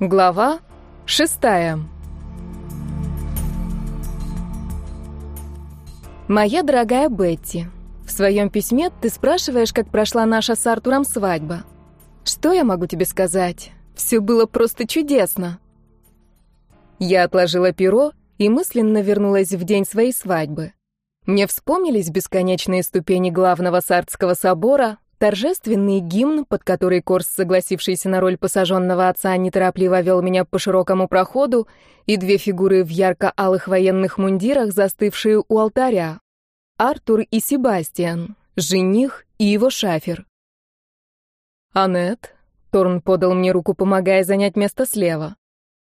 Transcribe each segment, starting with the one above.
Глава шестая. Моя дорогая Бетти, в своем письме ты спрашиваешь, как прошла наша с Артуром свадьба. Что я могу тебе сказать? Все было просто чудесно. Я отложила перо и мысленно вернулась в день своей свадьбы. Мне вспомнились бесконечные ступени главного Сардского собора, Торжественный гимн, под который Корс, согласившийся на роль посаженного отца, неторопливо вел меня по широкому проходу, и две фигуры в ярко-алых военных мундирах, застывшие у алтаря. Артур и Себастьян, жених и его шафер. «Аннет», — Торн подал мне руку, помогая занять место слева.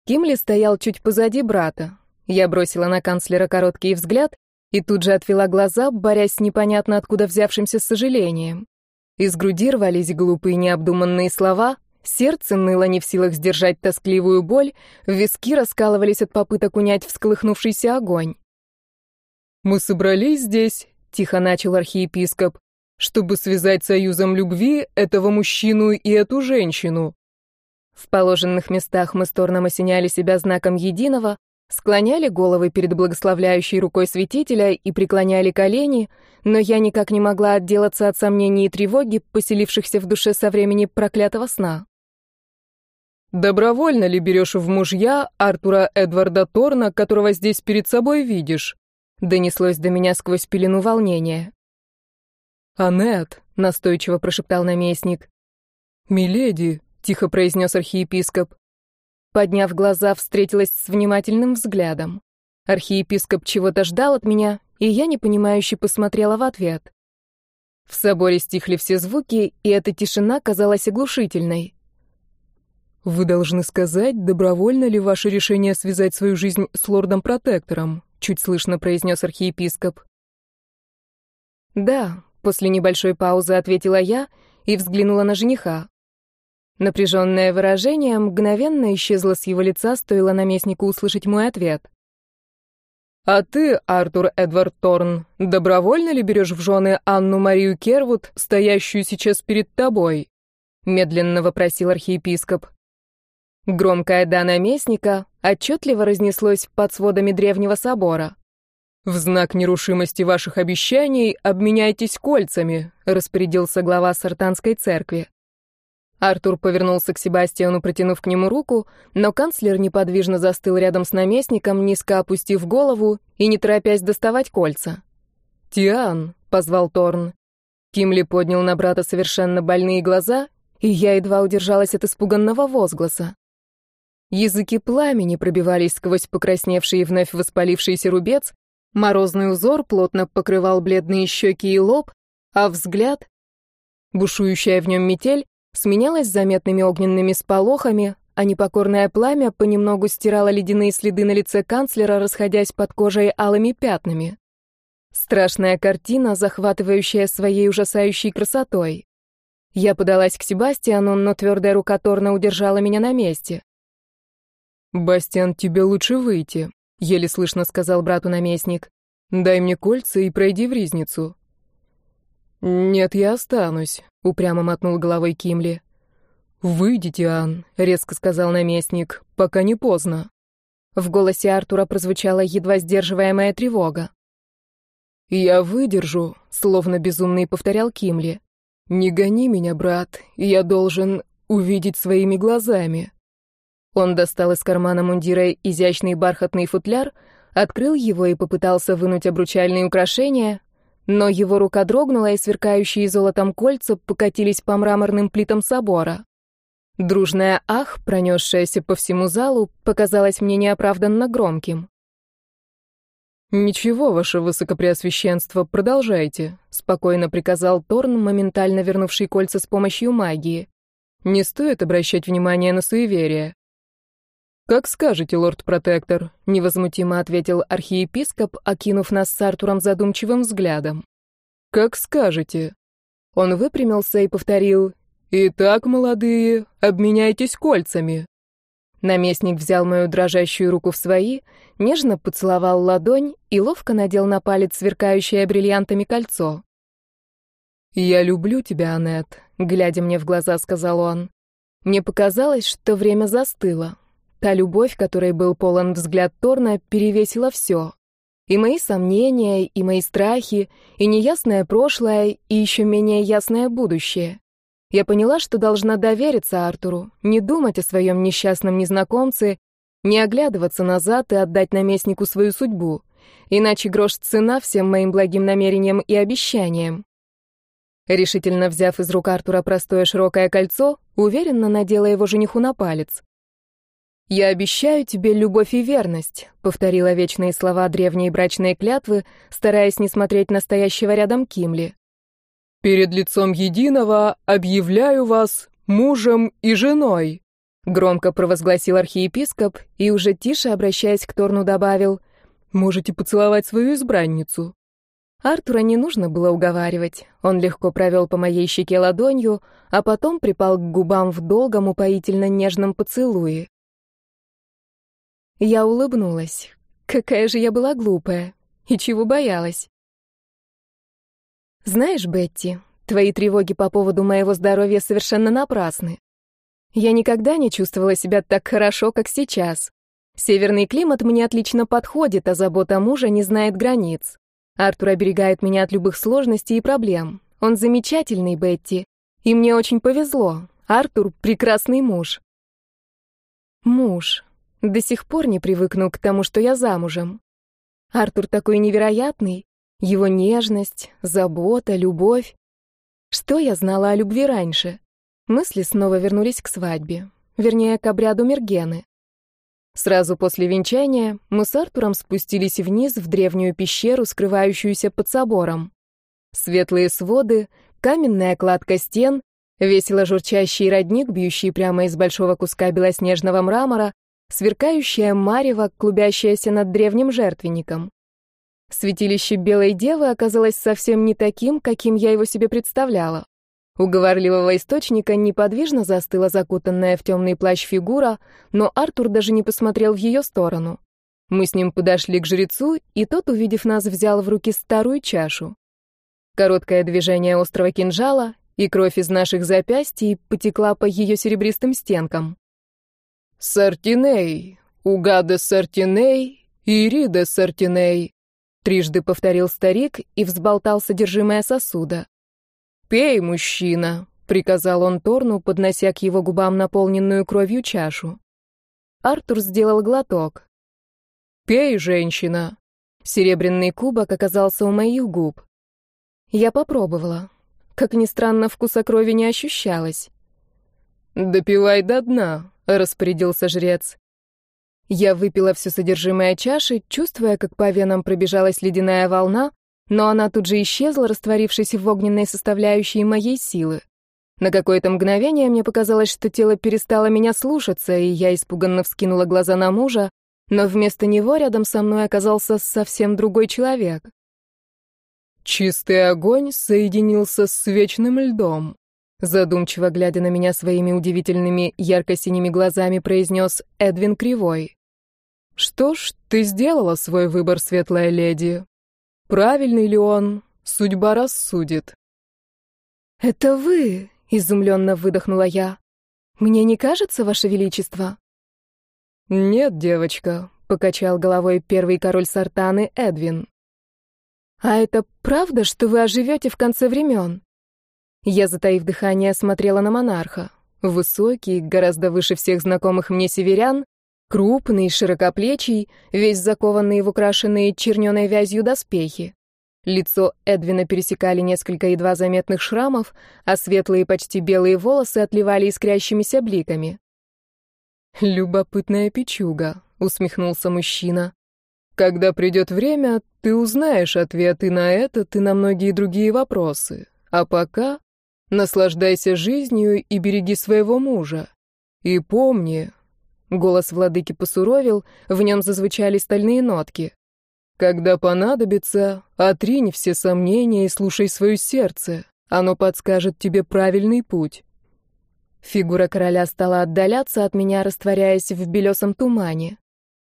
Кимли стоял чуть позади брата. Я бросила на канцлера короткий взгляд и тут же отвела глаза, борясь с непонятно откуда взявшимся сожалением. Из груди рвались глупые необдуманные слова, сердце ныло не в силах сдержать тоскливую боль, виски раскалывались от попыток унять всколыхнувшийся огонь. «Мы собрались здесь», — тихо начал архиепископ, «чтобы связать союзом любви этого мужчину и эту женщину». В положенных местах мы с Торном осеняли себя знаком единого, склоняли головы перед благословляющей рукой святителя и преклоняли колени, но я никак не могла отделаться от сомнений и тревоги, поселившихся в душе со времени проклятого сна. «Добровольно ли берешь в мужья Артура Эдварда Торна, которого здесь перед собой видишь?» донеслось до меня сквозь пелену волнения. «Анет», — настойчиво прошептал наместник. «Миледи», — тихо произнес архиепископ. Подняв глаза, встретилась с внимательным взглядом. Архиепископ чего-то ждал от меня, и я непонимающе посмотрела в ответ. В соборе стихли все звуки, и эта тишина казалась оглушительной. «Вы должны сказать, добровольно ли ваше решение связать свою жизнь с лордом-протектором», чуть слышно произнес архиепископ. «Да», — после небольшой паузы ответила я и взглянула на жениха. Напряженное выражение мгновенно исчезло с его лица, стоило наместнику услышать мой ответ. «А ты, Артур Эдвард Торн, добровольно ли берешь в жены Анну Марию Кервуд, стоящую сейчас перед тобой?» — медленно вопросил архиепископ. Громкое «да» наместника отчетливо разнеслось под сводами древнего собора. «В знак нерушимости ваших обещаний обменяйтесь кольцами», — распорядился глава Сартанской церкви. Артур повернулся к Себастьяну, протянув к нему руку, но канцлер неподвижно застыл рядом с наместником, низко опустив голову и не торопясь доставать кольца. «Тиан», — позвал Торн. Кимли поднял на брата совершенно больные глаза, и я едва удержалась от испуганного возгласа. Языки пламени пробивались сквозь покрасневший и вновь воспалившийся рубец, морозный узор плотно покрывал бледные щеки и лоб, а взгляд, бушующая в нем метель, сменялась заметными огненными сполохами, а непокорное пламя понемногу стирало ледяные следы на лице канцлера, расходясь под кожей алыми пятнами. Страшная картина, захватывающая своей ужасающей красотой. Я подалась к Себастьяну, но твердая рука Торна удержала меня на месте. «Бастиан, тебе лучше выйти», — еле слышно сказал брату наместник. «Дай мне кольца и пройди в ризницу». «Нет, я останусь», — упрямо мотнул головой Кимли. «Выйдите, Ан», — резко сказал наместник, — «пока не поздно». В голосе Артура прозвучала едва сдерживаемая тревога. «Я выдержу», — словно безумный повторял Кимли. «Не гони меня, брат, я должен увидеть своими глазами». Он достал из кармана мундира изящный бархатный футляр, открыл его и попытался вынуть обручальные украшения, но его рука дрогнула, и сверкающие золотом кольца покатились по мраморным плитам собора. Дружная «ах», пронесшаяся по всему залу, показалась мне неоправданно громким. «Ничего, ваше высокопреосвященство, продолжайте», — спокойно приказал Торн, моментально вернувший кольца с помощью магии. «Не стоит обращать внимание на суеверие. «Как скажете, лорд-протектор», — невозмутимо ответил архиепископ, окинув нас с Артуром задумчивым взглядом. «Как скажете». Он выпрямился и повторил «Итак, молодые, обменяйтесь кольцами». Наместник взял мою дрожащую руку в свои, нежно поцеловал ладонь и ловко надел на палец сверкающее бриллиантами кольцо. «Я люблю тебя, Аннет», — глядя мне в глаза, сказал он. Мне показалось, что время застыло. Та любовь, которой был полон взгляд Торна, перевесила все. И мои сомнения, и мои страхи, и неясное прошлое, и еще менее ясное будущее. Я поняла, что должна довериться Артуру, не думать о своем несчастном незнакомце, не оглядываться назад и отдать наместнику свою судьбу, иначе грош цена всем моим благим намерениям и обещаниям. Решительно взяв из рук Артура простое широкое кольцо, уверенно надела его жениху на палец. «Я обещаю тебе любовь и верность», — повторила вечные слова древней брачной клятвы, стараясь не смотреть настоящего рядом Кимли. «Перед лицом единого объявляю вас мужем и женой», — громко провозгласил архиепископ и уже тише, обращаясь к Торну, добавил, «можете поцеловать свою избранницу». Артура не нужно было уговаривать. Он легко провел по моей щеке ладонью, а потом припал к губам в долгом упоительно нежном поцелуе. Я улыбнулась. Какая же я была глупая. И чего боялась? Знаешь, Бетти, твои тревоги по поводу моего здоровья совершенно напрасны. Я никогда не чувствовала себя так хорошо, как сейчас. Северный климат мне отлично подходит, а забота мужа не знает границ. Артур оберегает меня от любых сложностей и проблем. Он замечательный, Бетти. И мне очень повезло. Артур — прекрасный муж. Муж. До сих пор не привыкну к тому, что я замужем. Артур такой невероятный. Его нежность, забота, любовь. Что я знала о любви раньше? Мысли снова вернулись к свадьбе. Вернее, к обряду Мергены. Сразу после венчания мы с Артуром спустились вниз в древнюю пещеру, скрывающуюся под собором. Светлые своды, каменная кладка стен, весело журчащий родник, бьющий прямо из большого куска белоснежного мрамора, сверкающая марево, клубящаяся над древним жертвенником. Святилище Белой Девы оказалось совсем не таким, каким я его себе представляла. У говорливого источника неподвижно застыла закутанная в темный плащ фигура, но Артур даже не посмотрел в ее сторону. Мы с ним подошли к жрецу, и тот, увидев нас, взял в руки старую чашу. Короткое движение острого кинжала, и кровь из наших запястий потекла по ее серебристым стенкам. «Сартиней, Угада Сартиней, Ирида Сартиней», трижды повторил старик и взболтал содержимое сосуда. «Пей, мужчина», — приказал он Торну, поднося к его губам наполненную кровью чашу. Артур сделал глоток. «Пей, женщина». Серебряный кубок оказался у моих губ. Я попробовала. Как ни странно, вкуса крови не ощущалось. «Допивай до дна», — распорядился жрец. Я выпила все содержимое чаши, чувствуя, как по венам пробежалась ледяная волна, но она тут же исчезла, растворившись в огненной составляющей моей силы. На какое-то мгновение мне показалось, что тело перестало меня слушаться, и я испуганно вскинула глаза на мужа, но вместо него рядом со мной оказался совсем другой человек. «Чистый огонь соединился с вечным льдом», задумчиво глядя на меня своими удивительными ярко-синими глазами, произнес Эдвин Кривой. «Что ж, ты сделала свой выбор, светлая леди. Правильный ли он, судьба рассудит. «Это вы!» — изумленно выдохнула я. «Мне не кажется, Ваше Величество?» «Нет, девочка», — покачал головой первый король Сартаны Эдвин. «А это правда, что вы оживете в конце времен?» Я, затаив дыхание, смотрела на монарха. Высокий, гораздо выше всех знакомых мне северян, Крупный, широкоплечий, весь закованный в украшенные черненой вязью доспехи. Лицо Эдвина пересекали несколько едва заметных шрамов, а светлые почти белые волосы отливали искрящимися бликами. «Любопытная печуга», — усмехнулся мужчина. «Когда придет время, ты узнаешь ответы на этот и на многие другие вопросы. А пока наслаждайся жизнью и береги своего мужа. И помни, Голос владыки посуровил, в нем зазвучали стальные нотки. «Когда понадобится, отринь все сомнения и слушай свое сердце. Оно подскажет тебе правильный путь». Фигура короля стала отдаляться от меня, растворяясь в белесом тумане.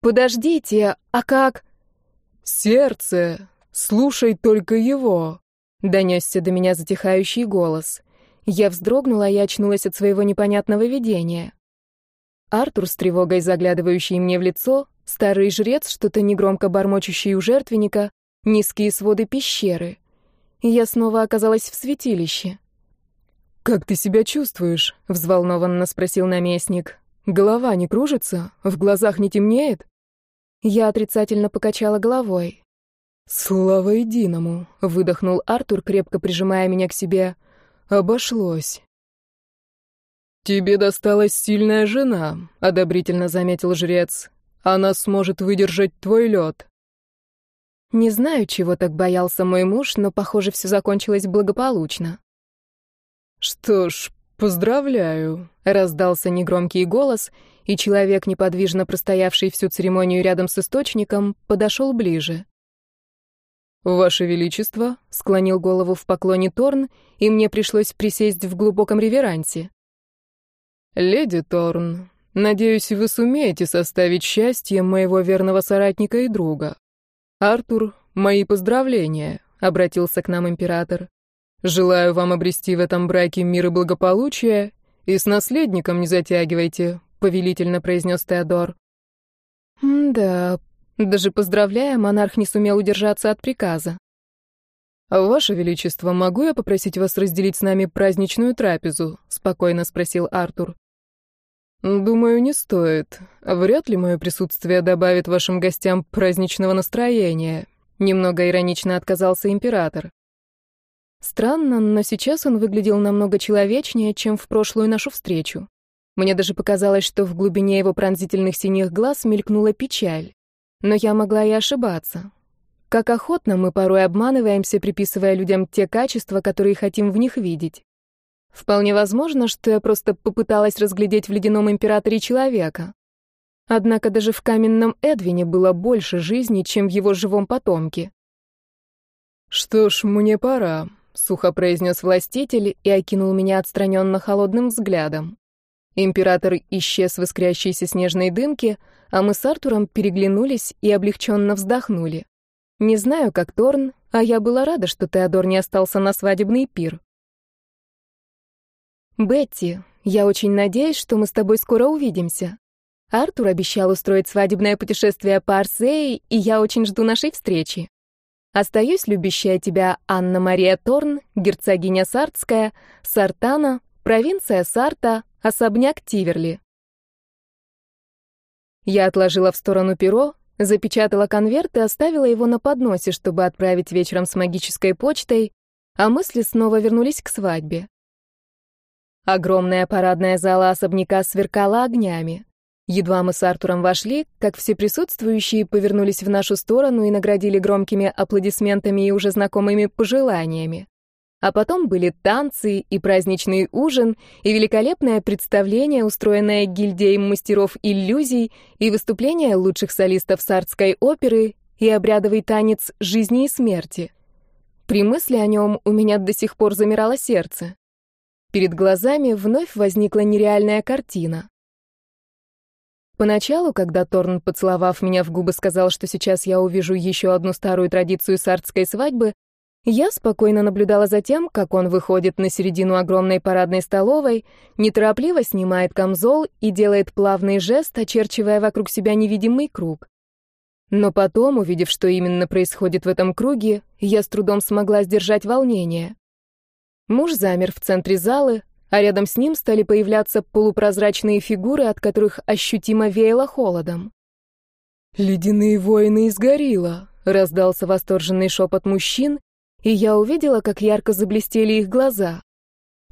«Подождите, а как?» «Сердце! Слушай только его!» — донесся до меня затихающий голос. Я вздрогнула и очнулась от своего непонятного видения. Артур с тревогой заглядывающий мне в лицо, старый жрец, что-то негромко бормочущий у жертвенника, низкие своды пещеры. Я снова оказалась в святилище. «Как ты себя чувствуешь?» — взволнованно спросил наместник. «Голова не кружится? В глазах не темнеет?» Я отрицательно покачала головой. «Слава единому!» — выдохнул Артур, крепко прижимая меня к себе. «Обошлось». «Тебе досталась сильная жена», — одобрительно заметил жрец. «Она сможет выдержать твой лед». Не знаю, чего так боялся мой муж, но, похоже, все закончилось благополучно. «Что ж, поздравляю», — раздался негромкий голос, и человек, неподвижно простоявший всю церемонию рядом с источником, подошел ближе. «Ваше Величество», — склонил голову в поклоне Торн, и мне пришлось присесть в глубоком реверансе. «Леди Торн, надеюсь, вы сумеете составить счастье моего верного соратника и друга. Артур, мои поздравления», — обратился к нам император. «Желаю вам обрести в этом браке мир и благополучие, и с наследником не затягивайте», — повелительно произнес Теодор. «Да, даже поздравляя, монарх не сумел удержаться от приказа. «Ваше Величество, могу я попросить вас разделить с нами праздничную трапезу?» — спокойно спросил Артур. «Думаю, не стоит. Вряд ли мое присутствие добавит вашим гостям праздничного настроения», — немного иронично отказался император. Странно, но сейчас он выглядел намного человечнее, чем в прошлую нашу встречу. Мне даже показалось, что в глубине его пронзительных синих глаз мелькнула печаль. Но я могла и ошибаться. Как охотно мы порой обманываемся, приписывая людям те качества, которые хотим в них видеть. Вполне возможно, что я просто попыталась разглядеть в ледяном императоре человека. Однако даже в каменном Эдвине было больше жизни, чем в его живом потомке. «Что ж, мне пора», — сухо произнес властитель и окинул меня отстраненно холодным взглядом. Император исчез в искрящейся снежной дымке, а мы с Артуром переглянулись и облегченно вздохнули. Не знаю, как Торн, а я была рада, что Теодор не остался на свадебный пир. «Бетти, я очень надеюсь, что мы с тобой скоро увидимся. Артур обещал устроить свадебное путешествие по Арсее, и я очень жду нашей встречи. Остаюсь любящая тебя Анна-Мария Торн, герцогиня Сартская, Сартана, провинция Сарта, особняк Тиверли. Я отложила в сторону перо, запечатала конверт и оставила его на подносе, чтобы отправить вечером с магической почтой, а мысли снова вернулись к свадьбе. Огромная парадная зала особняка сверкала огнями. Едва мы с Артуром вошли, как все присутствующие повернулись в нашу сторону и наградили громкими аплодисментами и уже знакомыми пожеланиями. А потом были танцы и праздничный ужин, и великолепное представление, устроенное гильдией мастеров иллюзий, и выступление лучших солистов сардской оперы, и обрядовый танец жизни и смерти. При мысли о нем у меня до сих пор замирало сердце. Перед глазами вновь возникла нереальная картина. Поначалу, когда Торн, поцеловав меня в губы, сказал, что сейчас я увижу еще одну старую традицию сардской свадьбы, я спокойно наблюдала за тем, как он выходит на середину огромной парадной столовой, неторопливо снимает камзол и делает плавный жест, очерчивая вокруг себя невидимый круг. Но потом, увидев, что именно происходит в этом круге, я с трудом смогла сдержать волнение. Муж замер в центре залы, а рядом с ним стали появляться полупрозрачные фигуры, от которых ощутимо веяло холодом. «Ледяные воины из горилла!» — раздался восторженный шепот мужчин, и я увидела, как ярко заблестели их глаза.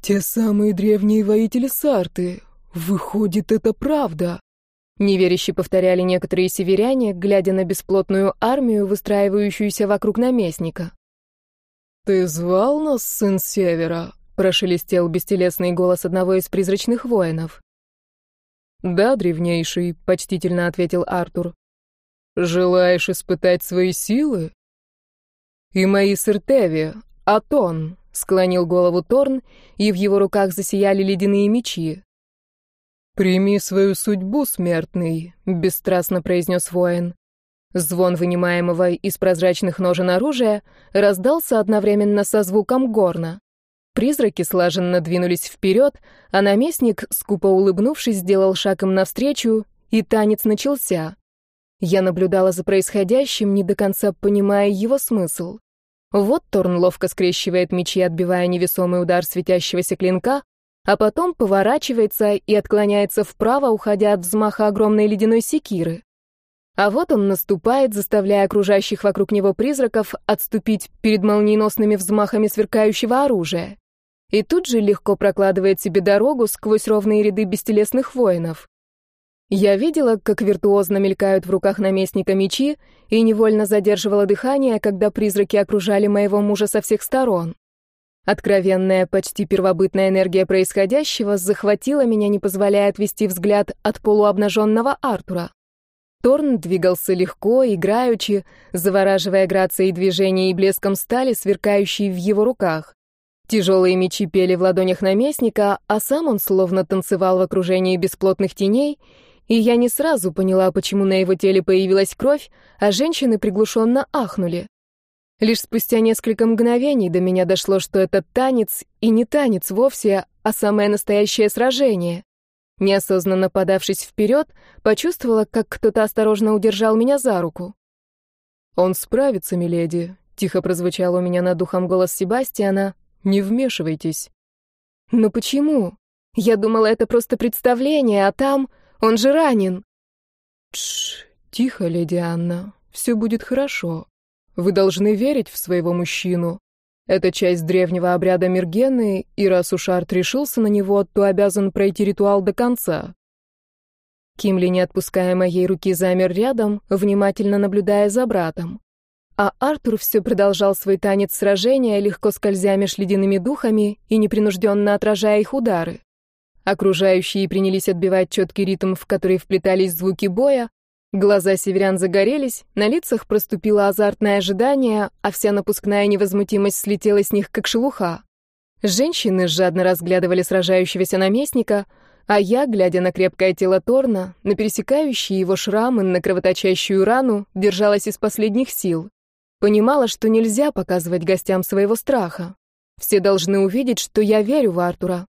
«Те самые древние воители Сарты. Выходит, это правда!» Неверяще повторяли некоторые северяне, глядя на бесплотную армию, выстраивающуюся вокруг наместника. «Ты звал нас, сын Севера?» — прошелестел бестелесный голос одного из призрачных воинов. «Да, древнейший», — почтительно ответил Артур. «Желаешь испытать свои силы?» «И мои сыртеви, Атон», — склонил голову Торн, и в его руках засияли ледяные мечи. «Прими свою судьбу, смертный», — бесстрастно произнес воин. Звон вынимаемого из прозрачных ножен оружия раздался одновременно со звуком горна. Призраки слаженно двинулись вперед, а наместник, скупо улыбнувшись, сделал шаг им навстречу, и танец начался. Я наблюдала за происходящим, не до конца понимая его смысл. Вот Торн ловко скрещивает мечи, отбивая невесомый удар светящегося клинка, а потом поворачивается и отклоняется вправо, уходя от взмаха огромной ледяной секиры. А вот он наступает, заставляя окружающих вокруг него призраков отступить перед молниеносными взмахами сверкающего оружия. И тут же легко прокладывает себе дорогу сквозь ровные ряды бестелесных воинов. Я видела, как виртуозно мелькают в руках наместника мечи, и невольно задерживала дыхание, когда призраки окружали моего мужа со всех сторон. Откровенная, почти первобытная энергия происходящего захватила меня, не позволяя отвести взгляд от полуобнаженного Артура. Торн двигался легко, играючи, завораживая грацией движения и блеском стали, сверкающей в его руках. Тяжелые мечи пели в ладонях наместника, а сам он словно танцевал в окружении бесплотных теней, и я не сразу поняла, почему на его теле появилась кровь, а женщины приглушенно ахнули. Лишь спустя несколько мгновений до меня дошло, что это танец, и не танец вовсе, а самое настоящее сражение. Неосознанно подавшись вперед, почувствовала, как кто-то осторожно удержал меня за руку. «Он справится, миледи», — тихо прозвучал у меня над духом голос Себастьяна. «Не вмешивайтесь». «Но почему? Я думала, это просто представление, а там он же ранен». «Тш, тихо, леди Анна, все будет хорошо». Вы должны верить в своего мужчину. Это часть древнего обряда Миргены, и раз уж Арт решился на него, то обязан пройти ритуал до конца. Кимли, не отпуская моей руки, замер рядом, внимательно наблюдая за братом. А Артур все продолжал свой танец сражения, легко скользя меж ледяными духами и непринужденно отражая их удары. Окружающие принялись отбивать четкий ритм, в который вплетались звуки боя, Глаза северян загорелись, на лицах проступило азартное ожидание, а вся напускная невозмутимость слетела с них, как шелуха. Женщины жадно разглядывали сражающегося наместника, а я, глядя на крепкое тело Торна, на пересекающие его шрамы, на кровоточащую рану, держалась из последних сил. Понимала, что нельзя показывать гостям своего страха. Все должны увидеть, что я верю в Артура.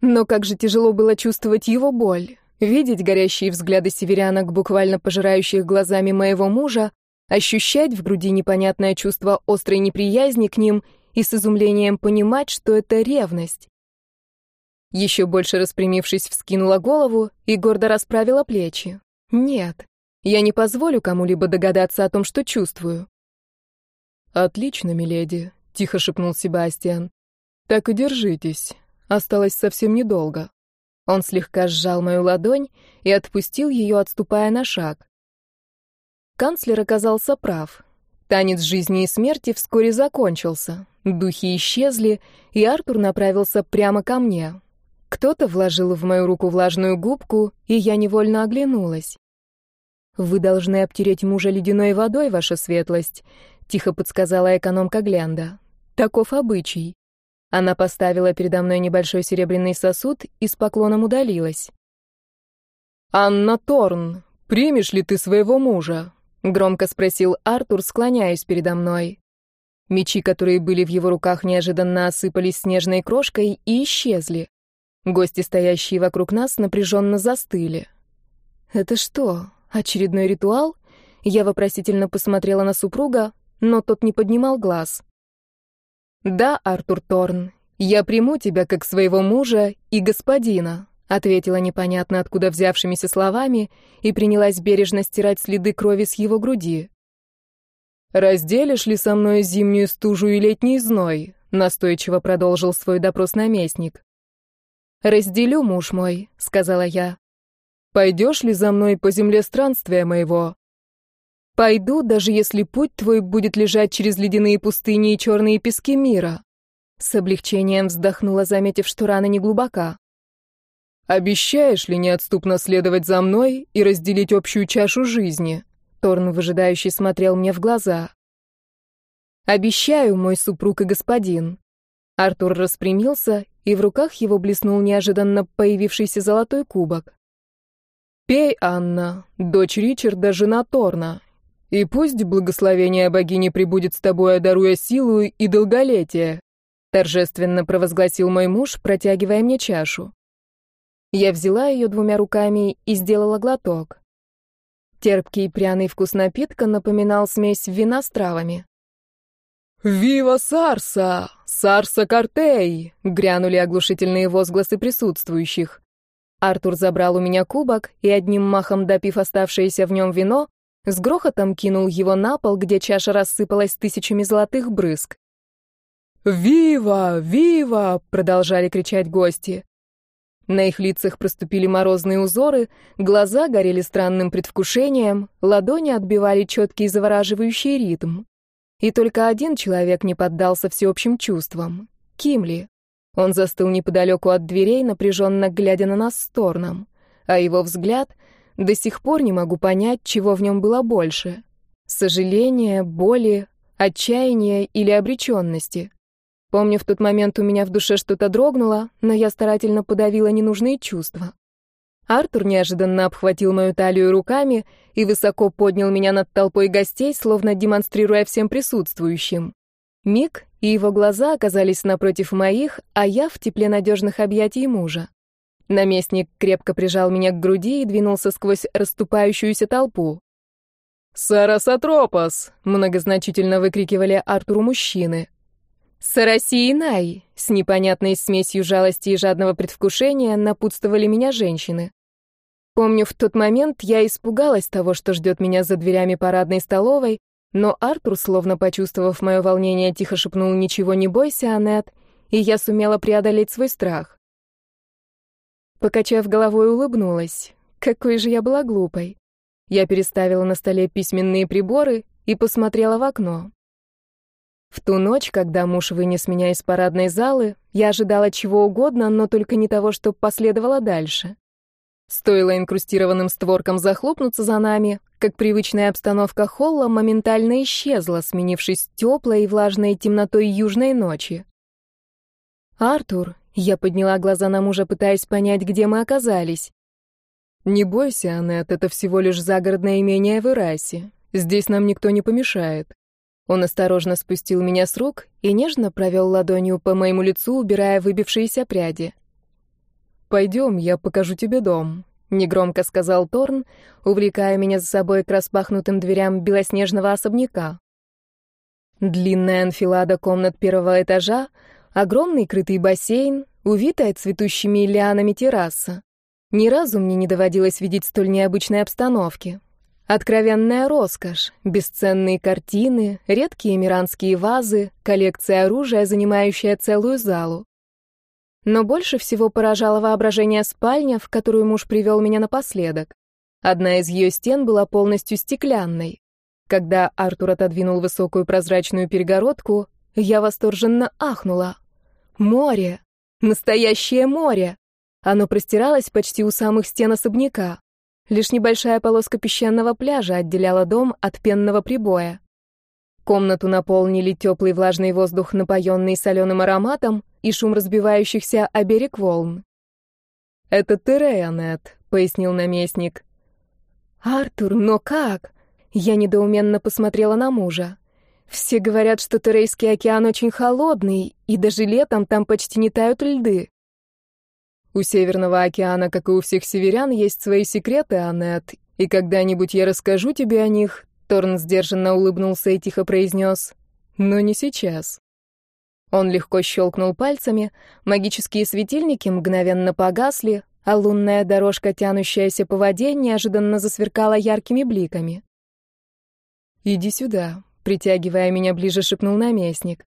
Но как же тяжело было чувствовать его боль. Видеть горящие взгляды северянок, буквально пожирающих глазами моего мужа, ощущать в груди непонятное чувство острой неприязни к ним и с изумлением понимать, что это ревность. Еще больше распрямившись, вскинула голову и гордо расправила плечи. Нет, я не позволю кому-либо догадаться о том, что чувствую. «Отлично, миледи», — тихо шепнул Себастьян. «Так и держитесь. Осталось совсем недолго». Он слегка сжал мою ладонь и отпустил ее, отступая на шаг. Канцлер оказался прав. Танец жизни и смерти вскоре закончился. Духи исчезли, и Артур направился прямо ко мне. Кто-то вложил в мою руку влажную губку, и я невольно оглянулась. «Вы должны обтереть мужа ледяной водой, ваша светлость», — тихо подсказала экономка Гленда. «Таков обычай». Она поставила передо мной небольшой серебряный сосуд и с поклоном удалилась. «Анна Торн, примешь ли ты своего мужа?» — громко спросил Артур, склоняясь передо мной. Мечи, которые были в его руках, неожиданно осыпались снежной крошкой и исчезли. Гости, стоящие вокруг нас, напряженно застыли. «Это что, очередной ритуал?» Я вопросительно посмотрела на супруга, но тот не поднимал глаз. «Да, Артур Торн, я приму тебя как своего мужа и господина», ответила непонятно откуда взявшимися словами и принялась бережно стирать следы крови с его груди. «Разделишь ли со мной зимнюю стужу и летний зной?» настойчиво продолжил свой допрос наместник. «Разделю, муж мой», — сказала я. «Пойдешь ли за мной по земле странствия моего?» Пойду, даже если путь твой будет лежать через ледяные пустыни и черные пески мира. С облегчением вздохнула, заметив, что рана не глубока. Обещаешь ли неотступно следовать за мной и разделить общую чашу жизни? Торн выжидающий смотрел мне в глаза. Обещаю, мой супруг и господин. Артур распрямился, и в руках его блеснул неожиданно появившийся золотой кубок. «Пей, Анна, дочь Ричарда, жена Торна, и пусть благословение богини прибудет с тобой, одаруя силу и долголетие. — торжественно провозгласил мой муж, протягивая мне чашу. Я взяла ее двумя руками и сделала глоток. Терпкий пряный вкус напитка напоминал смесь вина с травами. «Вива Сарса! Сарса Картей!» — грянули оглушительные возгласы присутствующих. Артур забрал у меня кубок и, одним махом допив оставшееся в нем вино, с грохотом кинул его на пол, где чаша рассыпалась тысячами золотых брызг. «Вива! Вива!» — продолжали кричать гости. На их лицах проступили морозные узоры, глаза горели странным предвкушением, ладони отбивали четкий завораживающий ритм. И только один человек не поддался всеобщим чувствам — Кимли. Он застыл неподалеку от дверей, напряженно глядя на нас с Торном, а его взгляд до сих пор не могу понять, чего в нем было больше — сожаления, боли, отчаяния или обреченности. Помню, в тот момент у меня в душе что-то дрогнуло, но я старательно подавила ненужные чувства. Артур неожиданно обхватил мою талию руками и высоко поднял меня над толпой гостей, словно демонстрируя всем присутствующим. Миг, и его глаза оказались напротив моих, а я в тепле надежных объятий мужа. Наместник крепко прижал меня к груди и двинулся сквозь расступающуюся толпу. «Сарасатропос!» — многозначительно выкрикивали Артуру мужчины. Сараси и Най, с непонятной смесью жалости и жадного предвкушения, напутствовали меня женщины. Помню, в тот момент я испугалась того, что ждет меня за дверями парадной столовой, но Артур, словно почувствовав мое волнение, тихо шепнул «Ничего не бойся, Аннет», и я сумела преодолеть свой страх. Покачав головой, улыбнулась. Какой же я была глупой. Я переставила на столе письменные приборы и посмотрела в окно. В ту ночь, когда муж вынес меня из парадной залы, я ожидала чего угодно, но только не того, что последовало дальше. Стоило инкрустированным створкам захлопнуться за нами, как привычная обстановка холла моментально исчезла, сменившись теплой и влажной темнотой южной ночи. «Артур», — я подняла глаза на мужа, пытаясь понять, где мы оказались. «Не бойся, Аннет, это всего лишь загородное имение в Ирасе. Здесь нам никто не помешает». Он осторожно спустил меня с рук и нежно провел ладонью по моему лицу, убирая выбившиеся пряди. «Пойдем, я покажу тебе дом», — негромко сказал Торн, увлекая меня за собой к распахнутым дверям белоснежного особняка. Длинная анфилада комнат первого этажа, огромный крытый бассейн, увитая цветущими лианами терраса. Ни разу мне не доводилось видеть столь необычной обстановки. Откровенная роскошь, бесценные картины, редкие миранские вазы, коллекция оружия, занимающая целую залу. Но больше всего поражало воображение спальня, в которую муж привел меня напоследок. Одна из ее стен была полностью стеклянной. Когда Артур отодвинул высокую прозрачную перегородку, я восторженно ахнула. Море! Настоящее море! Оно простиралось почти у самых стен особняка. Лишь небольшая полоска песчаного пляжа отделяла дом от пенного прибоя. Комнату наполнили теплый влажный воздух, напоенный соленым ароматом, и шум разбивающихся о берег волн. «Это Тереанет», — пояснил наместник. «Артур, но как?» Я недоуменно посмотрела на мужа. «Все говорят, что Терейский океан очень холодный, и даже летом там почти не тают льды». У Северного океана, как и у всех северян, есть свои секреты, Аннет, и когда-нибудь я расскажу тебе о них, Торн сдержанно улыбнулся и тихо произнес, но не сейчас. Он легко щелкнул пальцами, магические светильники мгновенно погасли, а лунная дорожка, тянущаяся по воде, неожиданно засверкала яркими бликами. «Иди сюда», — притягивая меня ближе, шепнул наместник.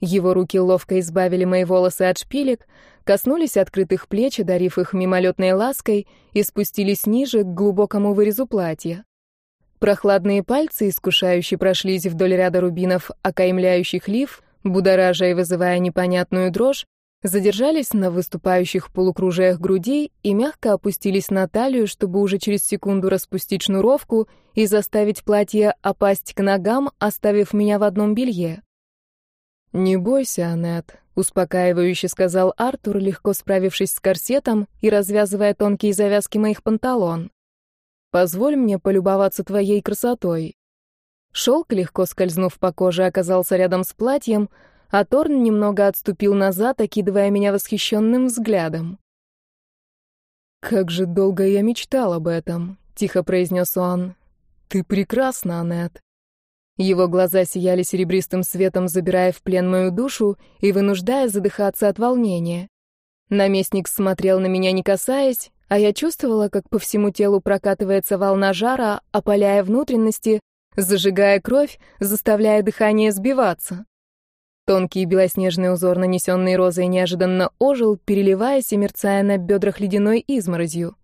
Его руки ловко избавили мои волосы от шпилек, коснулись открытых плеч, одарив их мимолетной лаской, и спустились ниже к глубокому вырезу платья. Прохладные пальцы искушающе прошлись вдоль ряда рубинов, окаймляющих лиф, будоража и вызывая непонятную дрожь, задержались на выступающих полукружиях грудей и мягко опустились на талию, чтобы уже через секунду распустить шнуровку и заставить платье опасть к ногам, оставив меня в одном белье. «Не бойся, Аннет», — успокаивающе сказал Артур, легко справившись с корсетом и развязывая тонкие завязки моих панталон. «Позволь мне полюбоваться твоей красотой». Шелк, легко скользнув по коже, оказался рядом с платьем, а Торн немного отступил назад, окидывая меня восхищенным взглядом. «Как же долго я мечтал об этом», — тихо произнес он. «Ты прекрасна, Аннет». Его глаза сияли серебристым светом, забирая в плен мою душу и вынуждая задыхаться от волнения. Наместник смотрел на меня, не касаясь, а я чувствовала, как по всему телу прокатывается волна жара, опаляя внутренности, зажигая кровь, заставляя дыхание сбиваться. Тонкий белоснежный узор, нанесенный розой, неожиданно ожил, переливаясь и мерцая на бедрах ледяной изморозью.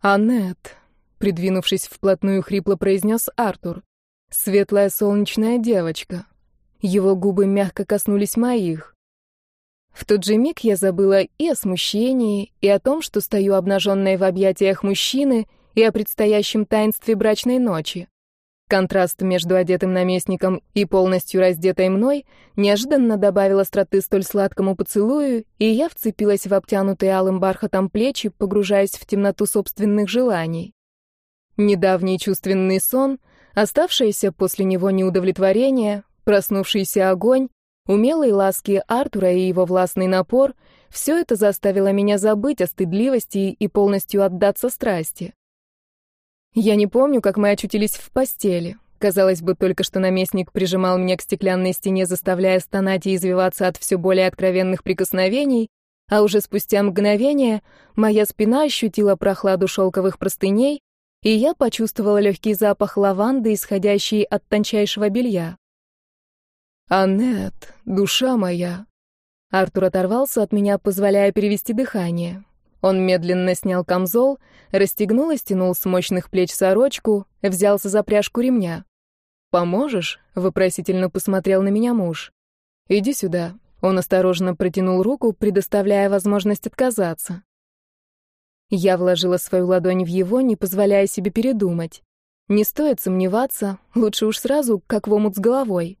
«Аннет», — придвинувшись вплотную, хрипло произнес Артур. Светлая солнечная девочка. Его губы мягко коснулись моих. В тот же миг я забыла и о смущении, и о том, что стою обнаженной в объятиях мужчины, и о предстоящем таинстве брачной ночи. Контраст между одетым наместником и полностью раздетой мной неожиданно добавил остроты столь сладкому поцелую, и я вцепилась в обтянутые алым бархатом плечи, погружаясь в темноту собственных желаний. Недавний чувственный сон — Оставшееся после него неудовлетворение, проснувшийся огонь, умелые ласки Артура и его властный напор — все это заставило меня забыть о стыдливости и полностью отдаться страсти. Я не помню, как мы очутились в постели. Казалось бы, только что наместник прижимал меня к стеклянной стене, заставляя стонать и извиваться от все более откровенных прикосновений, а уже спустя мгновение моя спина ощутила прохладу шелковых простыней, и я почувствовала легкий запах лаванды, исходящий от тончайшего белья. «Аннет, душа моя!» Артур оторвался от меня, позволяя перевести дыхание. Он медленно снял камзол, расстегнул и стянул с мощных плеч сорочку, взялся за пряжку ремня. «Поможешь?» — вопросительно посмотрел на меня муж. «Иди сюда». Он осторожно протянул руку, предоставляя возможность отказаться. Я вложила свою ладонь в его, не позволяя себе передумать. Не стоит сомневаться, лучше уж сразу, как в омут с головой.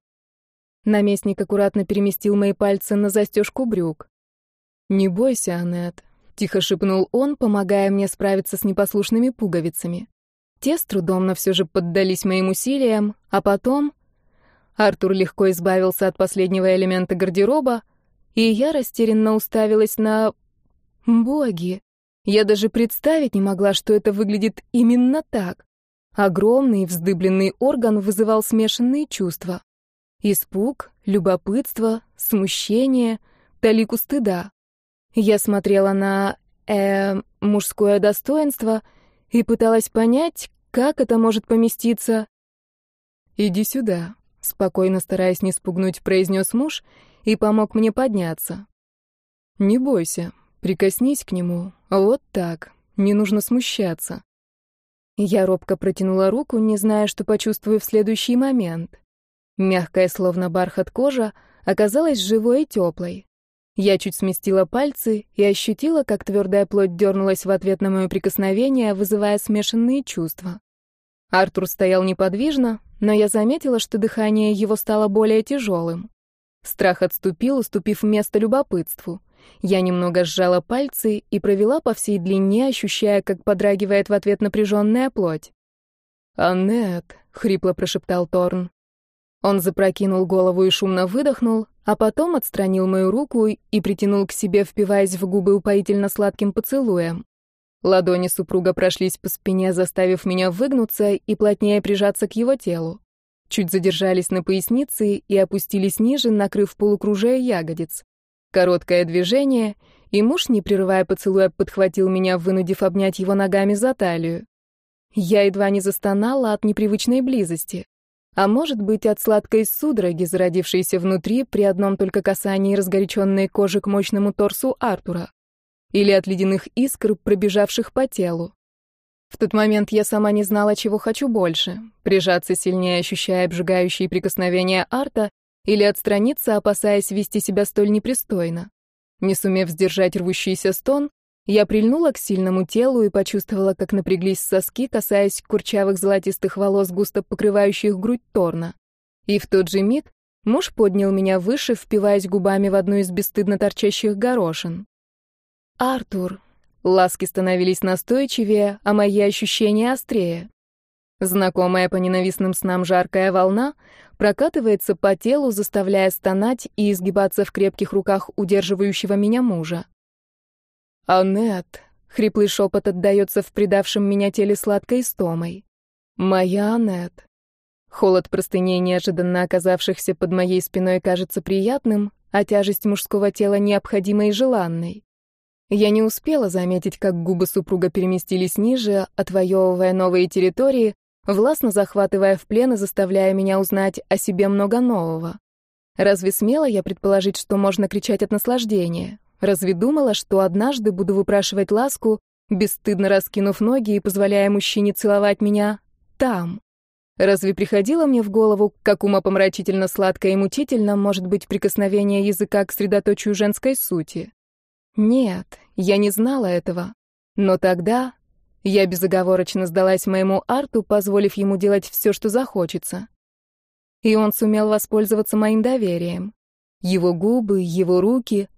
Наместник аккуратно переместил мои пальцы на застежку брюк. «Не бойся, Аннет», — тихо шепнул он, помогая мне справиться с непослушными пуговицами. Те с трудом, но все же поддались моим усилиям, а потом... Артур легко избавился от последнего элемента гардероба, и я растерянно уставилась на... Боги! Я даже представить не могла, что это выглядит именно так. Огромный вздыбленный орган вызывал смешанные чувства. Испуг, любопытство, смущение, талику стыда. Я смотрела на... э мужское достоинство и пыталась понять, как это может поместиться. «Иди сюда», — спокойно стараясь не спугнуть, произнес муж и помог мне подняться. «Не бойся, Прикоснись к нему. Вот так. Не нужно смущаться. Я робко протянула руку, не зная, что почувствую в следующий момент. Мягкая, словно бархат кожа, оказалась живой и теплой. Я чуть сместила пальцы и ощутила, как твердая плоть дернулась в ответ на мое прикосновение, вызывая смешанные чувства. Артур стоял неподвижно, но я заметила, что дыхание его стало более тяжелым. Страх отступил, уступив место любопытству. Я немного сжала пальцы и провела по всей длине, ощущая, как подрагивает в ответ напряженная плоть. «Аннет», — хрипло прошептал Торн. Он запрокинул голову и шумно выдохнул, а потом отстранил мою руку и притянул к себе, впиваясь в губы упоительно сладким поцелуем. Ладони супруга прошлись по спине, заставив меня выгнуться и плотнее прижаться к его телу. Чуть задержались на пояснице и опустились ниже, накрыв полукружие ягодиц. Короткое движение, и муж, не прерывая поцелуя, подхватил меня, вынудив обнять его ногами за талию. Я едва не застонала от непривычной близости. А может быть, от сладкой судороги, зародившейся внутри при одном только касании разгоряченной кожи к мощному торсу Артура. Или от ледяных искр, пробежавших по телу. В тот момент я сама не знала, чего хочу больше. Прижаться сильнее, ощущая обжигающие прикосновения Арта, или отстраниться, опасаясь вести себя столь непристойно. Не сумев сдержать рвущийся стон, я прильнула к сильному телу и почувствовала, как напряглись соски, касаясь курчавых золотистых волос, густо покрывающих грудь Торна. И в тот же миг муж поднял меня выше, впиваясь губами в одну из бесстыдно торчащих горошин. «Артур!» Ласки становились настойчивее, а мои ощущения острее. Знакомая по ненавистным снам жаркая волна прокатывается по телу, заставляя стонать и изгибаться в крепких руках удерживающего меня мужа. «Аннет», — хриплый шепот отдается в предавшем меня теле сладкой стомой. «Моя Аннет». Холод простыней, неожиданно оказавшихся под моей спиной, кажется приятным, а тяжесть мужского тела необходимой и желанной. Я не успела заметить, как губы супруга переместились ниже, отвоевывая новые территории, властно захватывая в плен и заставляя меня узнать о себе много нового. Разве смело я предположить, что можно кричать от наслаждения? Разве думала, что однажды буду выпрашивать ласку, бесстыдно раскинув ноги и позволяя мужчине целовать меня там? Разве приходило мне в голову, как умопомрачительно сладко и мучительно может быть прикосновение языка к средоточию женской сути? Нет, я не знала этого. Но тогда я безоговорочно сдалась моему арту, позволив ему делать все, что захочется. И он сумел воспользоваться моим доверием. Его губы, его руки,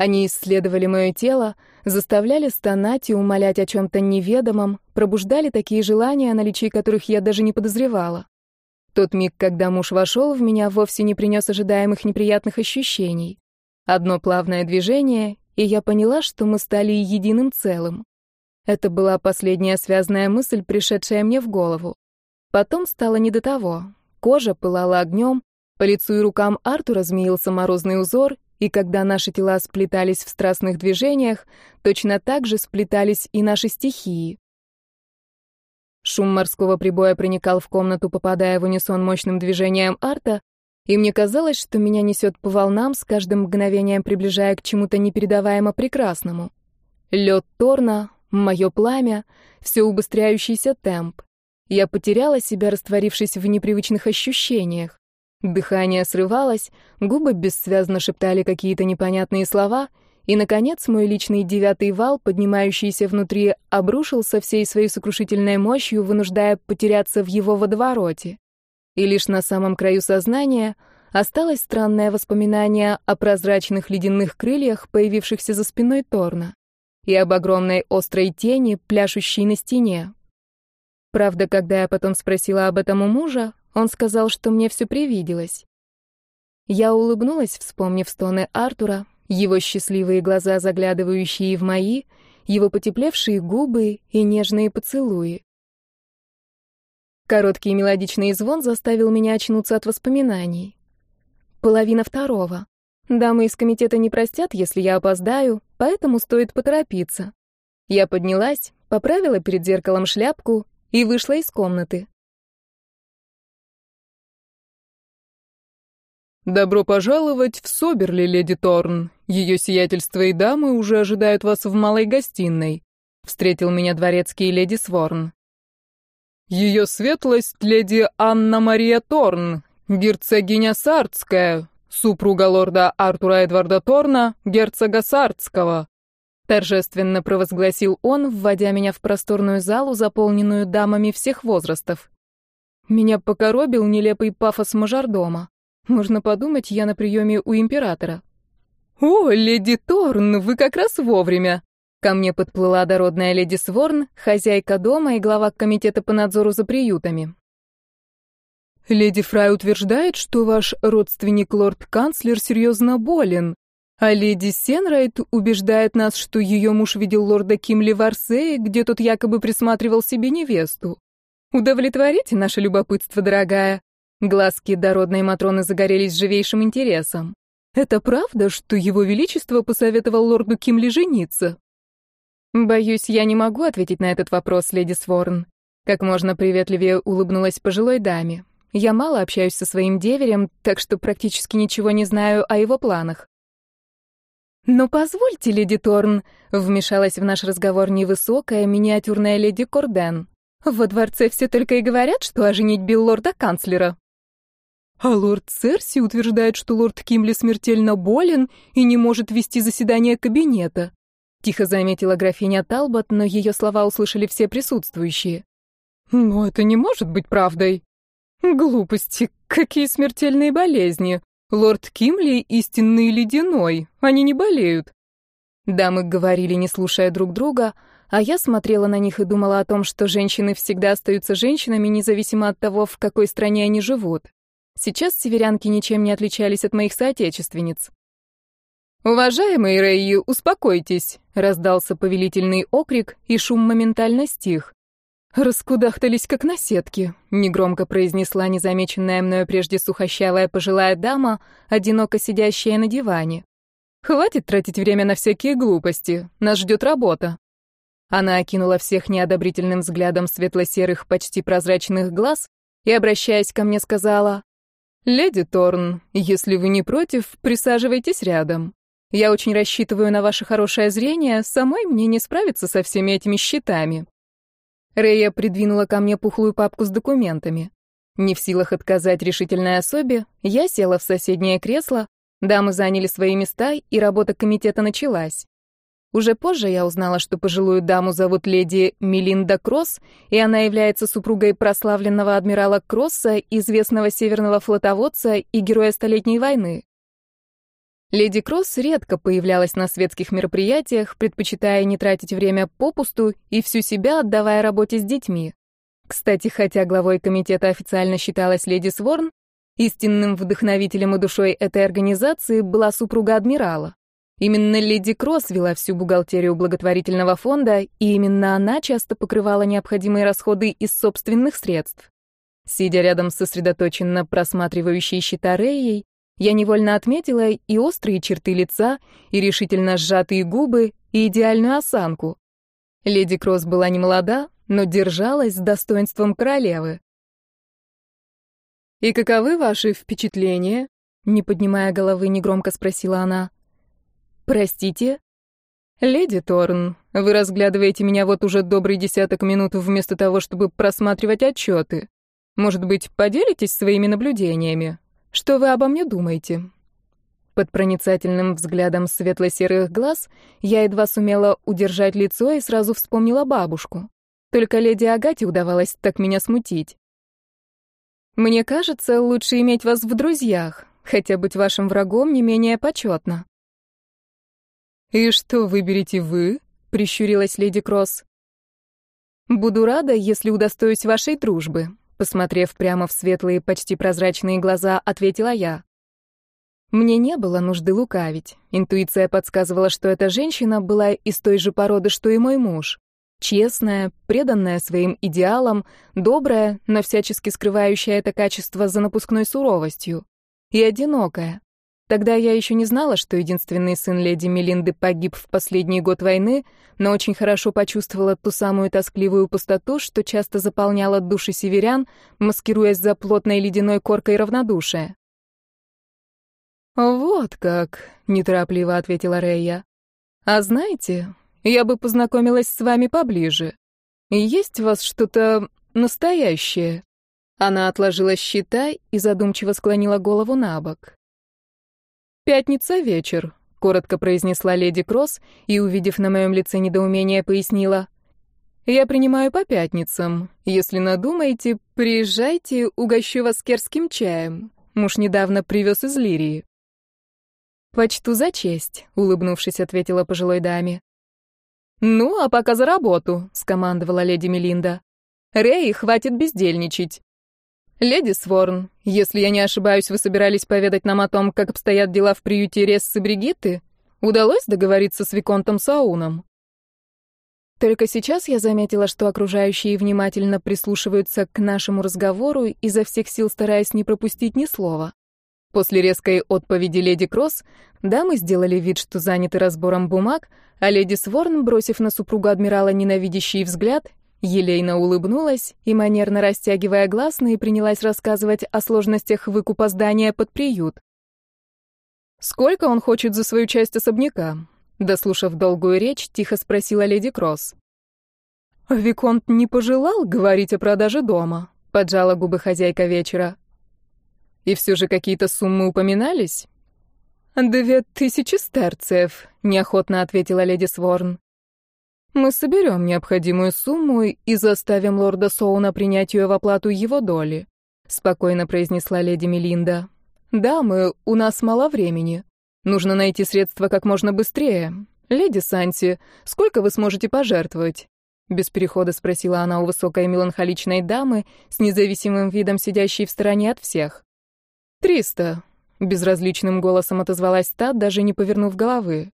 они исследовали мое тело, заставляли стонать и умолять о чем-то неведомом, пробуждали такие желания, о наличии которых я даже не подозревала. Тот миг, когда муж вошел в меня, вовсе не принес ожидаемых неприятных ощущений. Одно плавное движение, и я поняла, что мы стали единым целым. Это была последняя связанная мысль, пришедшая мне в голову. Потом стало не до того. Кожа пылала огнем, по лицу и рукам Артура змеился морозный узор, и когда наши тела сплетались в страстных движениях, точно так же сплетались и наши стихии. Шум морского прибоя проникал в комнату, попадая в унисон мощным движением арта, и мне казалось, что меня несет по волнам, с каждым мгновением приближая к чему-то непередаваемо прекрасному. Лед Торна, мое пламя, все убыстряющийся темп. Я потеряла себя, растворившись в непривычных ощущениях. Дыхание срывалось, губы бессвязно шептали какие-то непонятные слова, и, наконец, мой личный девятый вал, поднимающийся внутри, обрушился всей своей сокрушительной мощью, вынуждая потеряться в его водовороте. И лишь на самом краю сознания осталось странное воспоминание о прозрачных ледяных крыльях, появившихся за спиной Торна, и об огромной острой тени, пляшущей на стене. Правда, когда я потом спросила об этом у мужа, он сказал, что мне все привиделось. Я улыбнулась, вспомнив стоны Артура, его счастливые глаза, заглядывающие в мои, его потеплевшие губы и нежные поцелуи. Короткий мелодичный звон заставил меня очнуться от воспоминаний. Половина второго. Дамы из комитета не простят, если я опоздаю, поэтому стоит поторопиться. Я поднялась, поправила перед зеркалом шляпку и вышла из комнаты. «Добро пожаловать в Соберли, леди Торн. Ее сиятельство и дамы уже ожидают вас в малой гостиной», — встретил меня дворецкий леди Сворн. «Ее светлость леди Анна-Мария Торн, герцогиня Сардская, супруга лорда Артура Эдварда Торна, герцога Сардского», — торжественно провозгласил он, вводя меня в просторную залу, заполненную дамами всех возрастов. Меня покоробил нелепый пафос мажордома. Можно подумать, я на приеме у императора. «О, леди Торн, вы как раз вовремя!» Ко мне подплыла дородная леди Сворн, хозяйка дома и глава комитета по надзору за приютами. «Леди Фрай утверждает, что ваш родственник лорд-канцлер серьезно болен, а леди Сенрайт убеждает нас, что ее муж видел лорда Кимли в Арсее, где тот якобы присматривал себе невесту. Удовлетворите наше любопытство, дорогая?» Глазки дородной Матроны загорелись живейшим интересом. «Это правда, что его величество посоветовал лорду Кимли жениться?» «Боюсь, я не могу ответить на этот вопрос, леди Сворн». Как можно приветливее улыбнулась пожилой даме. «Я мало общаюсь со своим деверем, так что практически ничего не знаю о его планах». «Но позвольте, леди Торн», — вмешалась в наш разговор невысокая, миниатюрная леди Корден. «Во дворце все только и говорят, что о женитьбе лорда-канцлера». А лорд Церси утверждает, что лорд Кимли смертельно болен и не может вести заседание кабинета. Тихо заметила графиня Талбот, но ее слова услышали все присутствующие. Но это не может быть правдой. Глупости, какие смертельные болезни. Лорд Кимли истинный ледяной, они не болеют. Дамы говорили, не слушая друг друга, а я смотрела на них и думала о том, что женщины всегда остаются женщинами, независимо от того, в какой стране они живут. Сейчас северянки ничем не отличались от моих соотечественниц. «Уважаемые Рейи, успокойтесь!» — раздался повелительный окрик, и шум моментально стих. «Раскудахтались, как на сетке», — негромко произнесла незамеченная мною прежде сухощавая пожилая дама, одиноко сидящая на диване. «Хватит тратить время на всякие глупости. Нас ждет работа». Она окинула всех неодобрительным взглядом светло-серых, почти прозрачных глаз и, обращаясь ко мне, сказала, «Леди Торн, если вы не против, присаживайтесь рядом. Я очень рассчитываю на ваше хорошее зрение, самой мне не справиться со всеми этими счетами». Рэя придвинула ко мне пухлую папку с документами. Не в силах отказать решительной особе, я села в соседнее кресло, дамы заняли свои места, и работа комитета началась. Уже позже я узнала, что пожилую даму зовут леди Мелинда Кросс, и она является супругой прославленного адмирала Кросса, известного северного флотоводца и героя Столетней войны. Леди Кросс редко появлялась на светских мероприятиях, предпочитая не тратить время попусту и всю себя отдавая работе с детьми. Кстати, хотя главой комитета официально считалась леди Сворн, истинным вдохновителем и душой этой организации была супруга адмирала. Именно леди Кросс вела всю бухгалтерию благотворительного фонда, и именно она часто покрывала необходимые расходы из собственных средств. Сидя рядом с сосредоточенно просматривающей счета Рейей, я невольно отметила и острые черты лица, и решительно сжатые губы, и идеальную осанку. Леди Кросс была не молода, но держалась с достоинством королевы. «И каковы ваши впечатления?» Не поднимая головы, негромко спросила она. «Простите?» «Леди Торн, вы разглядываете меня вот уже добрый десяток минут вместо того, чтобы просматривать отчеты. Может быть, поделитесь своими наблюдениями? Что вы обо мне думаете?» Под проницательным взглядом светло-серых глаз я едва сумела удержать лицо и сразу вспомнила бабушку. Только леди Агате удавалось так меня смутить. «Мне кажется, лучше иметь вас в друзьях, хотя быть вашим врагом не менее почетно». «И что выберете вы?» — прищурилась леди Кросс. «Буду рада, если удостоюсь вашей дружбы», Посмотрев прямо в светлые, почти прозрачные глаза, ответила я. Мне не было нужды лукавить. Интуиция подсказывала, что эта женщина была из той же породы, что и мой муж. Честная, преданная своим идеалам, добрая, но всячески скрывающая это качество за напускной суровостью. И одинокая. Тогда я еще не знала, что единственный сын леди Мелинды погиб в последний год войны, но очень хорошо почувствовала ту самую тоскливую пустоту, что часто заполняла души северян, маскируясь за плотной ледяной коркой равнодушия. «Вот как», — неторопливо ответила Рея. «А знаете, я бы познакомилась с вами поближе. Есть у вас что-то настоящее?» Она отложила счета и задумчиво склонила голову на бок. «Пятница вечер», — коротко произнесла леди Кросс и, увидев на моем лице недоумение, пояснила. «Я принимаю по пятницам. Если надумаете, приезжайте, угощу вас керским чаем. Муж недавно привез из Лирии». «Почту за честь», — улыбнувшись, ответила пожилой даме. «Ну, а пока за работу», — скомандовала леди Мелинда. «Рэй, хватит бездельничать. «Леди Сворн, если я не ошибаюсь, вы собирались поведать нам о том, как обстоят дела в приюте Рессы Бригитты? Удалось договориться с Виконтом Сауном?» Только сейчас я заметила, что окружающие внимательно прислушиваются к нашему разговору, изо всех сил стараясь не пропустить ни слова. После резкой отповеди леди Кросс дамы сделали вид, что заняты разбором бумаг, а леди Сворн, бросив на супругу адмирала ненавидящий взгляд, Елейна улыбнулась и, манерно растягивая гласные, принялась рассказывать о сложностях выкупа здания под приют. «Сколько он хочет за свою часть особняка?» Дослушав долгую речь, тихо спросила леди Кросс. «Виконт не пожелал говорить о продаже дома», — поджала губы хозяйка вечера. «И все же какие-то суммы упоминались?» «Две тысячи старцев», — неохотно ответила леди Сворн. Мы соберем необходимую сумму и заставим лорда Соуна принять ее в оплату его доли», — спокойно произнесла леди Мелинда. «Да, мы, у нас мало времени. Нужно найти средства как можно быстрее. «Леди Санси, сколько вы сможете пожертвовать?» Без перехода спросила она у высокой меланхоличной дамы, с независимым видом сидящей в стороне от всех. «Триста», — безразличным голосом отозвалась та, даже не повернув головы.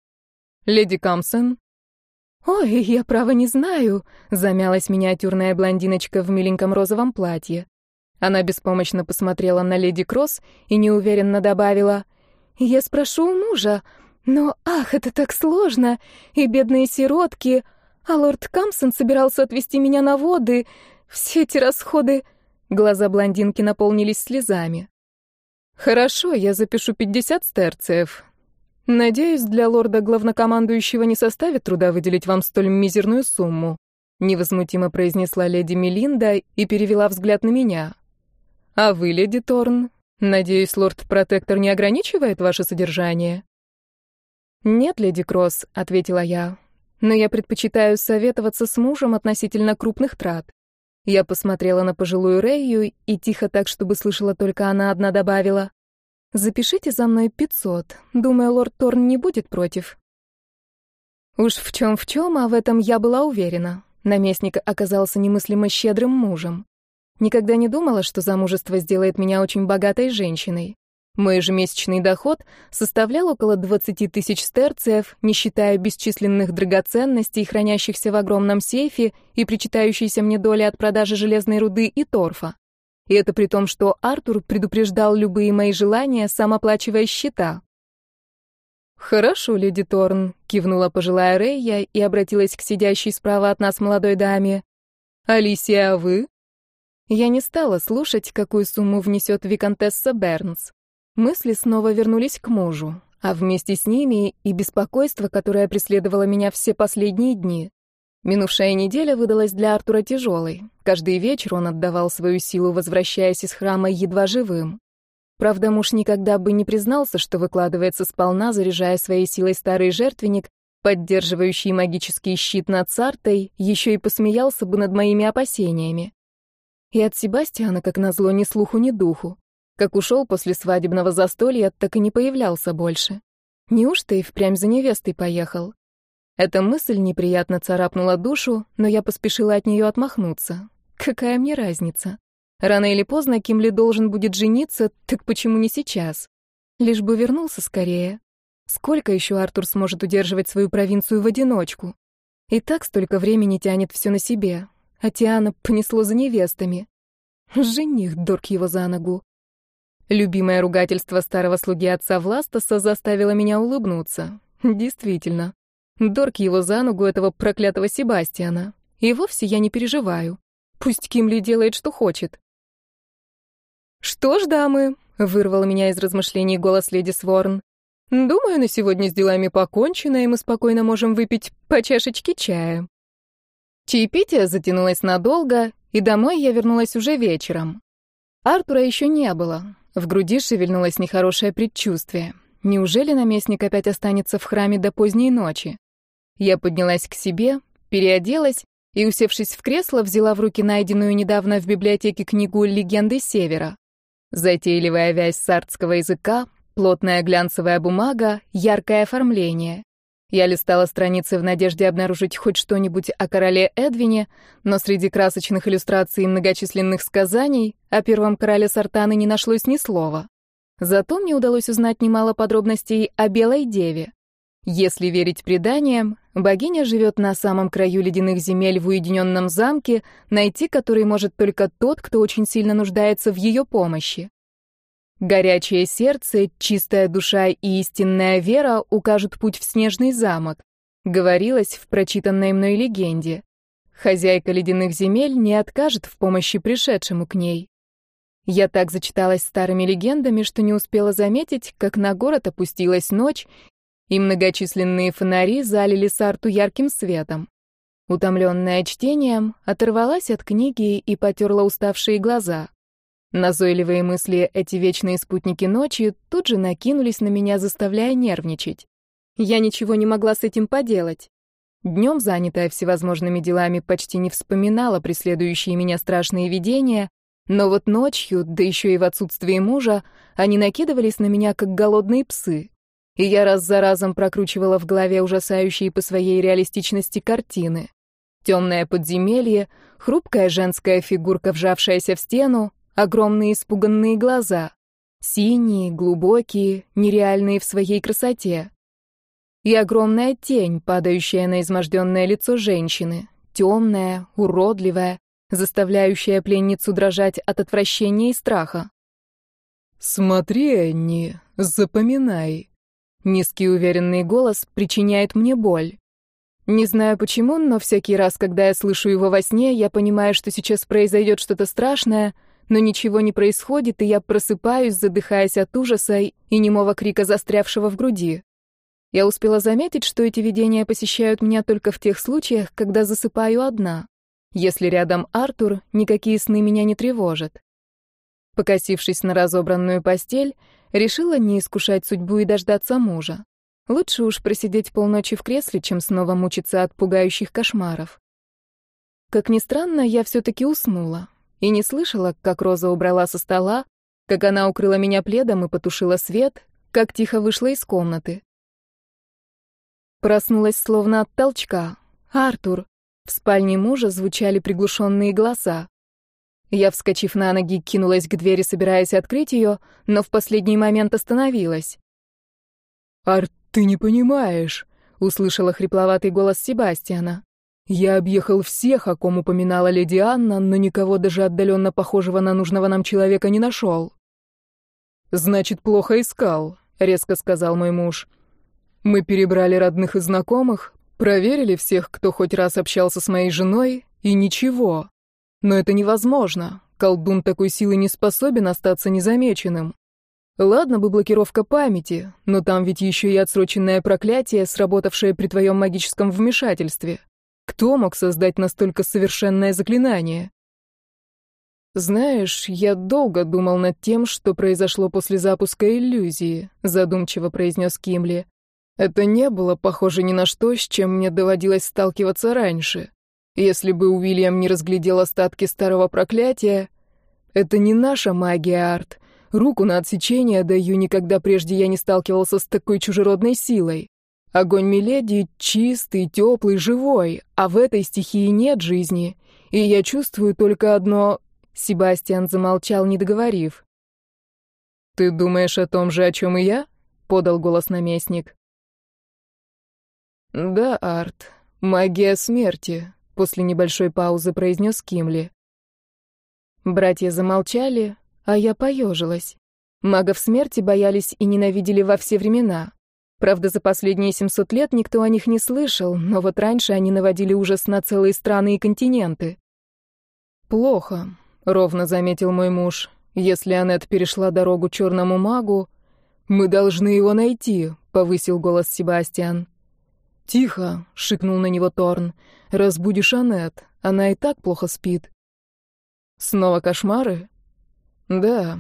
«Леди Камсон?» «Ой, я право не знаю», — замялась миниатюрная блондиночка в миленьком розовом платье. Она беспомощно посмотрела на леди Кросс и неуверенно добавила, «Я спрошу у мужа, но, ах, это так сложно, и бедные сиротки, а лорд Камсон собирался отвезти меня на воды, все эти расходы...» Глаза блондинки наполнились слезами. «Хорошо, я запишу пятьдесят стерциев. Надеюсь, для лорда-главнокомандующего не составит труда выделить вам столь мизерную сумму», невозмутимо произнесла леди Мелинда и перевела взгляд на меня. «А вы, леди Торн, надеюсь, лорд-протектор не ограничивает ваше содержание?» «Нет, леди Кросс», — ответила я, «но я предпочитаю советоваться с мужем относительно крупных трат». Я посмотрела на пожилую Рэю и тихо так, чтобы слышала только она одна, добавила, «Запишите за мной пятьсот. Думаю, лорд Торн не будет против». Уж в чем в чем, а в этом я была уверена. Наместник оказался немыслимо щедрым мужем. Никогда не думала, что замужество сделает меня очень богатой женщиной. Мой ежемесячный доход составлял около 20 тысяч стерциев, не считая бесчисленных драгоценностей, хранящихся в огромном сейфе и причитающейся мне доли от продажи железной руды и торфа. И это при том, что Артур предупреждал любые мои желания, сам оплачивая счета. «Хорошо, леди Торн», — кивнула пожилая Рейя и обратилась к сидящей справа от нас молодой даме. «Алисия, а вы?» Я не стала слушать, какую сумму внесет виконтесса Бернс. Мысли снова вернулись к мужу, а вместе с ними и беспокойство, которое преследовало меня все последние дни. Минувшая неделя выдалась для Артура тяжелой. Каждый вечер он отдавал свою силу, возвращаясь из храма едва живым. Правда, муж никогда бы не признался, что выкладывается сполна, заряжая своей силой старый жертвенник, поддерживающий магический щит над Сартой, еще и посмеялся бы над моими опасениями. И от Себастьяна, как назло, ни слуху, ни духу. Как ушел после свадебного застолья, так и не появлялся больше. Неужто и впрямь за невестой поехал? Эта мысль неприятно царапнула душу, но я поспешила от нее отмахнуться. Какая мне разница? Рано или поздно Кимли должен будет жениться, так почему не сейчас? Лишь бы вернулся скорее. Сколько еще Артур сможет удерживать свою провинцию в одиночку? И так столько времени тянет все на себе а Тиана понесло за невестами. Жених дорк его за ногу. Любимое ругательство старого слуги отца Властаса заставило меня улыбнуться. Действительно. Дорк его за ногу этого проклятого Себастьяна. И вовсе я не переживаю. Пусть Кимли делает, что хочет. «Что ж, дамы», — вырвал меня из размышлений голос леди Сворн, «думаю, на сегодня с делами покончено, и мы спокойно можем выпить по чашечке чая». Чаепитие затянулось надолго, и домой я вернулась уже вечером. Артура еще не было. В груди шевельнулось нехорошее предчувствие. Неужели наместник опять останется в храме до поздней ночи? Я поднялась к себе, переоделась и, усевшись в кресло, взяла в руки найденную недавно в библиотеке книгу «Легенды Севера». Затейливая вязь сардского языка, плотная глянцевая бумага, яркое оформление. Я листала страницы в надежде обнаружить хоть что-нибудь о короле Эдвине, но среди красочных иллюстраций и многочисленных сказаний о первом короле Сартаны не нашлось ни слова. Зато мне удалось узнать немало подробностей о Белой Деве. Если верить преданиям, богиня живет на самом краю ледяных земель в уединенном замке, найти который может только тот, кто очень сильно нуждается в ее помощи. Горячее сердце, чистая душа и истинная вера укажут путь в снежный замок, говорилось в прочитанной мной легенде. Хозяйка ледяных земель не откажет в помощи пришедшему к ней. Я так зачиталась старыми легендами, что не успела заметить, как на город опустилась ночь, и многочисленные фонари залили Сарту ярким светом. Утомленная чтением, оторвалась от книги и потерла уставшие глаза. Назойливые мысли, эти вечные спутники ночи, тут же накинулись на меня, заставляя нервничать. Я ничего не могла с этим поделать. Днем, занятая всевозможными делами, почти не вспоминала преследующие меня страшные видения, но вот ночью, да еще и в отсутствие мужа, они накидывались на меня, как голодные псы. И я раз за разом прокручивала в голове ужасающие по своей реалистичности картины. Темное подземелье, хрупкая женская фигурка, вжавшаяся в стену, огромные испуганные глаза. Синие, глубокие, нереальные в своей красоте. И огромная тень, падающая на изможденное лицо женщины, темная, уродливая, заставляющая пленницу дрожать от отвращения и страха. «Смотри, Энни, запоминай». Низкий уверенный голос причиняет мне боль. Не знаю почему, но всякий раз, когда я слышу его во сне, я понимаю, что сейчас произойдет что-то страшное, но ничего не происходит, и я просыпаюсь, задыхаясь от ужаса и немого крика, застрявшего в груди. Я успела заметить, что эти видения посещают меня только в тех случаях, когда засыпаю одна. Если рядом Артур, никакие сны меня не тревожат. Покосившись на разобранную постель, решила не искушать судьбу и дождаться мужа. Лучше уж просидеть полночи в кресле, чем снова мучиться от пугающих кошмаров. Как ни странно, я все-таки уснула и не слышала, как Роза убрала со стола, как она укрыла меня пледом и потушила свет, как тихо вышла из комнаты. Проснулась словно от толчка. «Артур!» В спальне мужа звучали приглушенные голоса. Я, вскочив на ноги, кинулась к двери, собираясь открыть ее, но в последний момент остановилась. «Арт, ты не понимаешь», — услышала хрипловатый голос Себастьяна. Я объехал всех, о ком упоминала леди Анна, но никого даже отдаленно похожего на нужного нам человека не нашел. «Значит, плохо искал», — резко сказал мой муж. «Мы перебрали родных и знакомых, проверили всех, кто хоть раз общался с моей женой, и ничего. Но это невозможно. Колдун такой силы не способен остаться незамеченным. Ладно бы блокировка памяти, но там ведь еще и отсроченное проклятие, сработавшее при твоем магическом вмешательстве. Кто мог создать настолько совершенное заклинание? Знаешь, я долго думал над тем, что произошло после запуска иллюзии, задумчиво произнес Кимли. Это не было похоже ни на что, с чем мне доводилось сталкиваться раньше. Если бы Уильям не разглядел остатки старого проклятия, это не наша магия, Арт. Руку на отсечение даю, никогда прежде я не сталкивался с такой чужеродной силой. Огонь Миледи чистый, теплый, живой, а в этой стихии нет жизни. И я чувствую только одно... Себастьян замолчал, не договорив. «Ты думаешь о том же, о чем и я?» — подал голос наместник. «Да, Арт, магия смерти», — после небольшой паузы произнес Кимли. Братья замолчали, а я поежилась. Магов смерти боялись и ненавидели во все времена. Правда, за последние 700 лет никто о них не слышал, но вот раньше они наводили ужас на целые страны и континенты. «Плохо», — ровно заметил мой муж. «Если Аннет перешла дорогу черному магу, мы должны его найти», — повысил голос Себастьян. «Тихо», — шикнул на него Торн. «Разбудишь Аннет. Она и так плохо спит». «Снова кошмары?» «Да.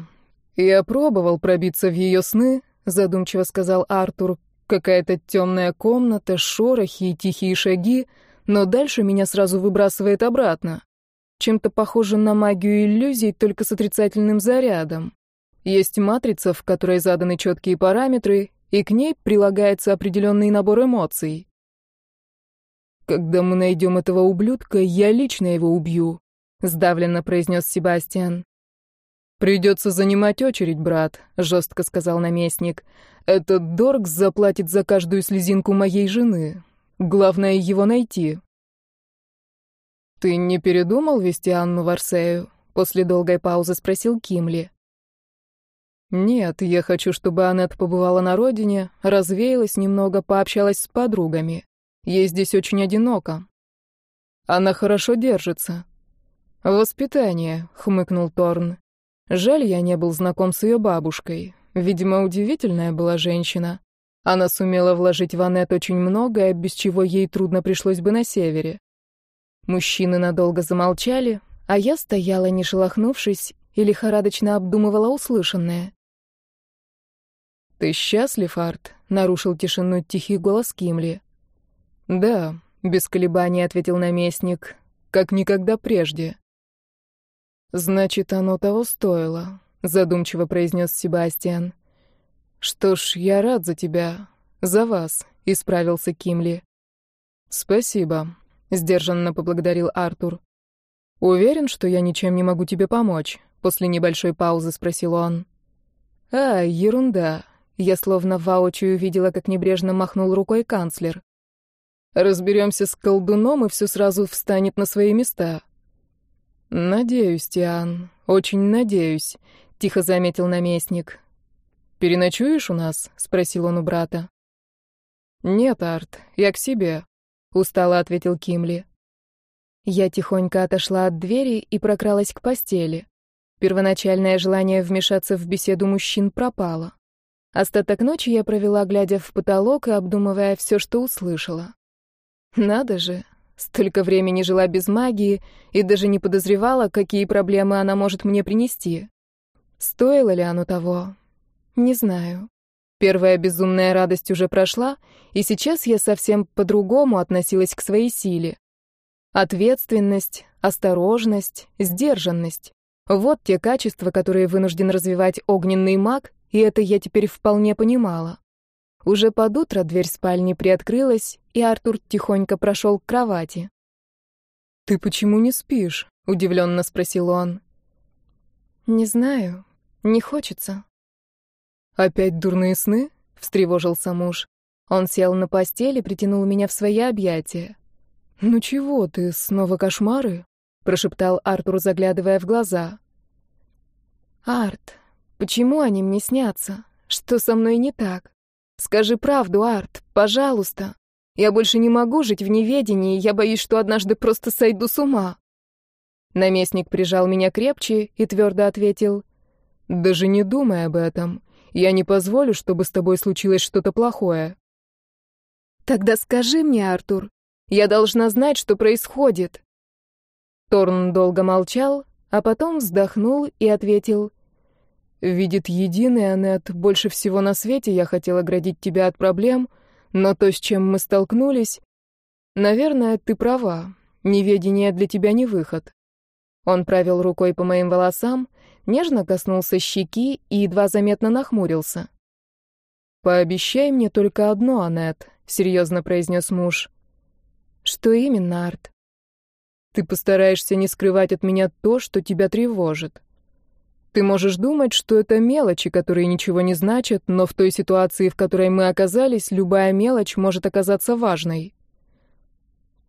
Я пробовал пробиться в ее сны», — задумчиво сказал Артур, Какая-то темная комната, шорохи и тихие шаги, но дальше меня сразу выбрасывает обратно. Чем-то похоже на магию иллюзий, только с отрицательным зарядом. Есть матрица, в которой заданы четкие параметры, и к ней прилагается определенный набор эмоций. «Когда мы найдем этого ублюдка, я лично его убью», — сдавленно произнес Себастьян. «Придется занимать очередь, брат», — жестко сказал наместник. «Этот Дорг заплатит за каждую слезинку моей жены. Главное его найти». «Ты не передумал вести Анну в Арсею?» — после долгой паузы спросил Кимли. «Нет, я хочу, чтобы Аннет побывала на родине, развеялась немного, пообщалась с подругами. Ей здесь очень одиноко. Она хорошо держится». «Воспитание», — хмыкнул Торн. Жаль, я не был знаком с ее бабушкой. Видимо, удивительная была женщина. Она сумела вложить в Аннет очень многое, без чего ей трудно пришлось бы на севере. Мужчины надолго замолчали, а я стояла, не шелохнувшись, и лихорадочно обдумывала услышанное. «Ты счастлив, Арт?» — нарушил тишину тихий голос Кимли. «Да», — без колебаний ответил наместник, — «как никогда прежде». «Значит, оно того стоило», — задумчиво произнес Себастьян. «Что ж, я рад за тебя. За вас», — исправился Кимли. «Спасибо», — сдержанно поблагодарил Артур. «Уверен, что я ничем не могу тебе помочь?» — после небольшой паузы спросил он. «А, ерунда». Я словно воочию видела, как небрежно махнул рукой канцлер. «Разберемся с колдуном, и все сразу встанет на свои места». «Надеюсь, Тиан, очень надеюсь», — тихо заметил наместник. «Переночуешь у нас?» — спросил он у брата. «Нет, Арт, я к себе», — устало ответил Кимли. Я тихонько отошла от двери и прокралась к постели. Первоначальное желание вмешаться в беседу мужчин пропало. Остаток ночи я провела, глядя в потолок и обдумывая все, что услышала. Надо же, столько времени жила без магии и даже не подозревала, какие проблемы она может мне принести. Стоило ли оно того? Не знаю. Первая безумная радость уже прошла, и сейчас я совсем по-другому относилась к своей силе. Ответственность, осторожность, сдержанность. Вот те качества, которые вынужден развивать огненный маг, и это я теперь вполне понимала. Уже под утро дверь спальни приоткрылась, и Артур тихонько прошел к кровати. «Ты почему не спишь?» — удивленно спросил он. «Не знаю. Не хочется». «Опять дурные сны?» — встревожился муж. Он сел на постель и притянул меня в свои объятия. «Ну чего ты, снова кошмары?» — прошептал Артур, заглядывая в глаза. «Арт, почему они мне снятся? Что со мной не так? Скажи правду, Арт, пожалуйста. Я больше не могу жить в неведении, я боюсь, что однажды просто сойду с ума». Наместник прижал меня крепче и твердо ответил. «Даже не думай об этом. Я не позволю, чтобы с тобой случилось что-то плохое. Тогда скажи мне, Артур, я должна знать, что происходит. Торн долго молчал, а потом вздохнул и ответил: Видит единый, Анет, больше всего на свете я хотел оградить тебя от проблем, но то, с чем мы столкнулись, наверное, ты права. Неведение для тебя не выход. Он провел рукой по моим волосам, нежно коснулся щеки и едва заметно нахмурился. «Пообещай мне только одно, Аннет», — серьезно произнес муж. «Что именно, Арт?» «Ты постараешься не скрывать от меня то, что тебя тревожит. Ты можешь думать, что это мелочи, которые ничего не значат, но в той ситуации, в которой мы оказались, любая мелочь может оказаться важной».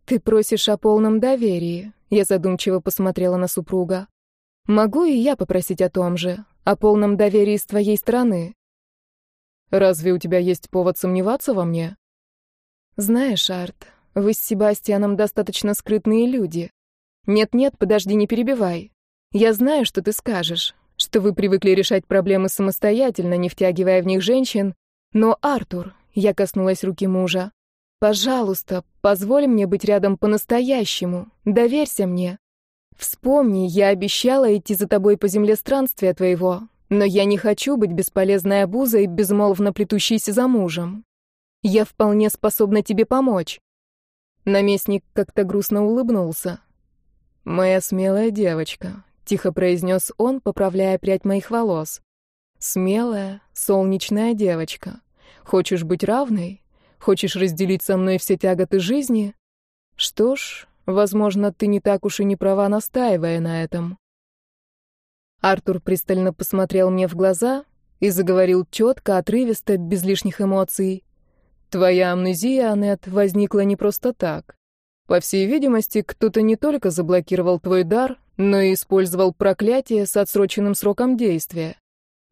«Ты просишь о полном доверии», — я задумчиво посмотрела на супруга. Могу и я попросить о том же, о полном доверии с твоей стороны. Разве у тебя есть повод сомневаться во мне? Знаешь, Арт, вы с Себастьяном достаточно скрытные люди. Нет-нет, подожди, не перебивай. Я знаю, что ты скажешь, что вы привыкли решать проблемы самостоятельно, не втягивая в них женщин. Но, Артур, я коснулась руки мужа, пожалуйста, позволь мне быть рядом по-настоящему. Доверься мне. Вспомни, я обещала идти за тобой по земле странствия твоего, но я не хочу быть бесполезной обузой, безмолвно плетущейся за мужем. Я вполне способна тебе помочь. Наместник как-то грустно улыбнулся. Моя смелая девочка, тихо произнес он, поправляя прядь моих волос. Смелая, солнечная девочка. Хочешь быть равной? Хочешь разделить со мной все тяготы жизни? Что ж, Возможно, ты не так уж и не права, настаивая на этом. Артур пристально посмотрел мне в глаза и заговорил четко, отрывисто, без лишних эмоций. Твоя амнезия, Аннет, возникла не просто так. По всей видимости, кто-то не только заблокировал твой дар, но и использовал проклятие с отсроченным сроком действия.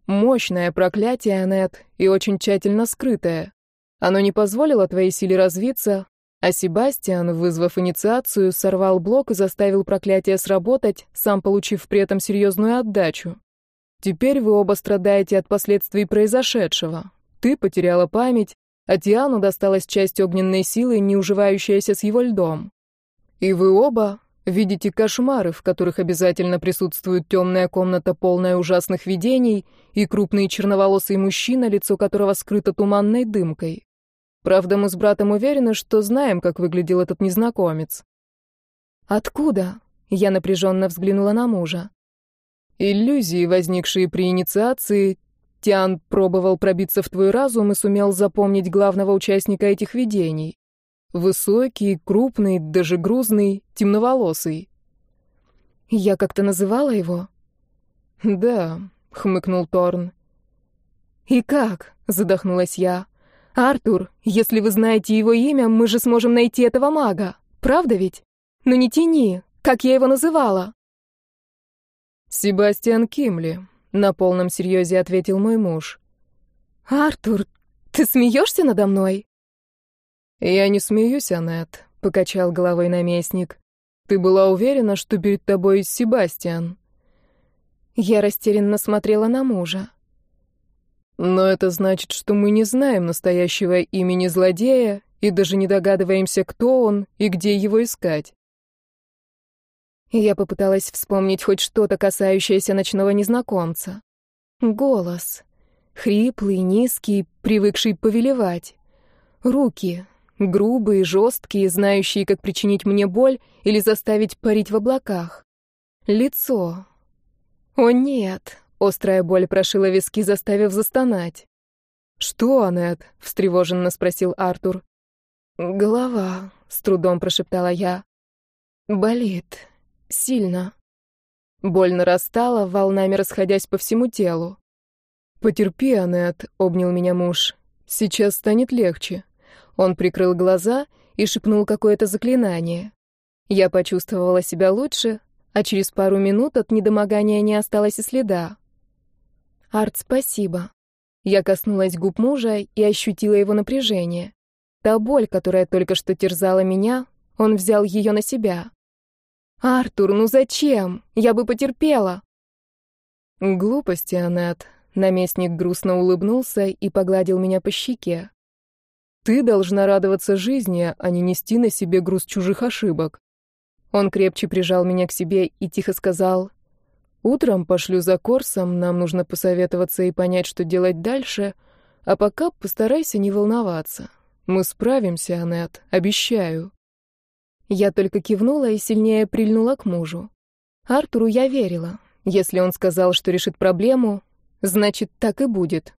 Мощное проклятие, Аннет, и очень тщательно скрытое. Оно не позволило твоей силе развиться, а Себастьян, вызвав инициацию, сорвал блок и заставил проклятие сработать, сам получив при этом серьезную отдачу. Теперь вы оба страдаете от последствий произошедшего. Ты потеряла память, а Тиану досталась часть огненной силы, не уживающаяся с его льдом. И вы оба видите кошмары, в которых обязательно присутствует темная комната, полная ужасных видений, и крупный черноволосый мужчина, лицо которого скрыто туманной дымкой. Правда, мы с братом уверены, что знаем, как выглядел этот незнакомец. Откуда? Я напряженно взглянула на мужа. Иллюзии, возникшие при инициации, Тиан пробовал пробиться в твой разум и сумел запомнить главного участника этих видений. Высокий, крупный, даже грузный, темноволосый. Я как-то называла его? Да, хмыкнул Торн. И как? задохнулась я. Артур, если вы знаете его имя, мы же сможем найти этого мага. Правда ведь? Ну не тяни, как я его называла? Себастьян Кимли, на полном серьезе ответил мой муж. Артур, ты смеешься надо мной? Я не смеюсь, Аннет, покачал головой наместник. Ты была уверена, что перед тобой Себастьян? Я растерянно смотрела на мужа. Но это значит, что мы не знаем настоящего имени злодея и даже не догадываемся, кто он и где его искать. Я попыталась вспомнить хоть что-то, касающееся ночного незнакомца. Голос. Хриплый, низкий, привыкший повелевать. Руки. Грубые, жесткие, знающие, как причинить мне боль или заставить парить в облаках. Лицо. О нет, Острая боль прошила виски, заставив застонать. «Что, Аннет?» — встревоженно спросил Артур. «Голова», — с трудом прошептала я. «Болит. Сильно». Боль нарастала, волнами расходясь по всему телу. «Потерпи, Аннет», — обнял меня муж. «Сейчас станет легче». Он прикрыл глаза и шепнул какое-то заклинание. Я почувствовала себя лучше, а через пару минут от недомогания не осталось и следа. «Арт, спасибо». Я коснулась губ мужа и ощутила его напряжение. Та боль, которая только что терзала меня, он взял ее на себя. «Артур, ну зачем? Я бы потерпела». «Глупости, Аннет», — наместник грустно улыбнулся и погладил меня по щеке. «Ты должна радоваться жизни, а не нести на себе груз чужих ошибок». Он крепче прижал меня к себе и тихо сказал, Утром пошлю за Корсом, нам нужно посоветоваться и понять, что делать дальше, а пока постарайся не волноваться. Мы справимся, Аннет, обещаю. Я только кивнула и сильнее прильнула к мужу. Артуру я верила. Если он сказал, что решит проблему, значит, так и будет.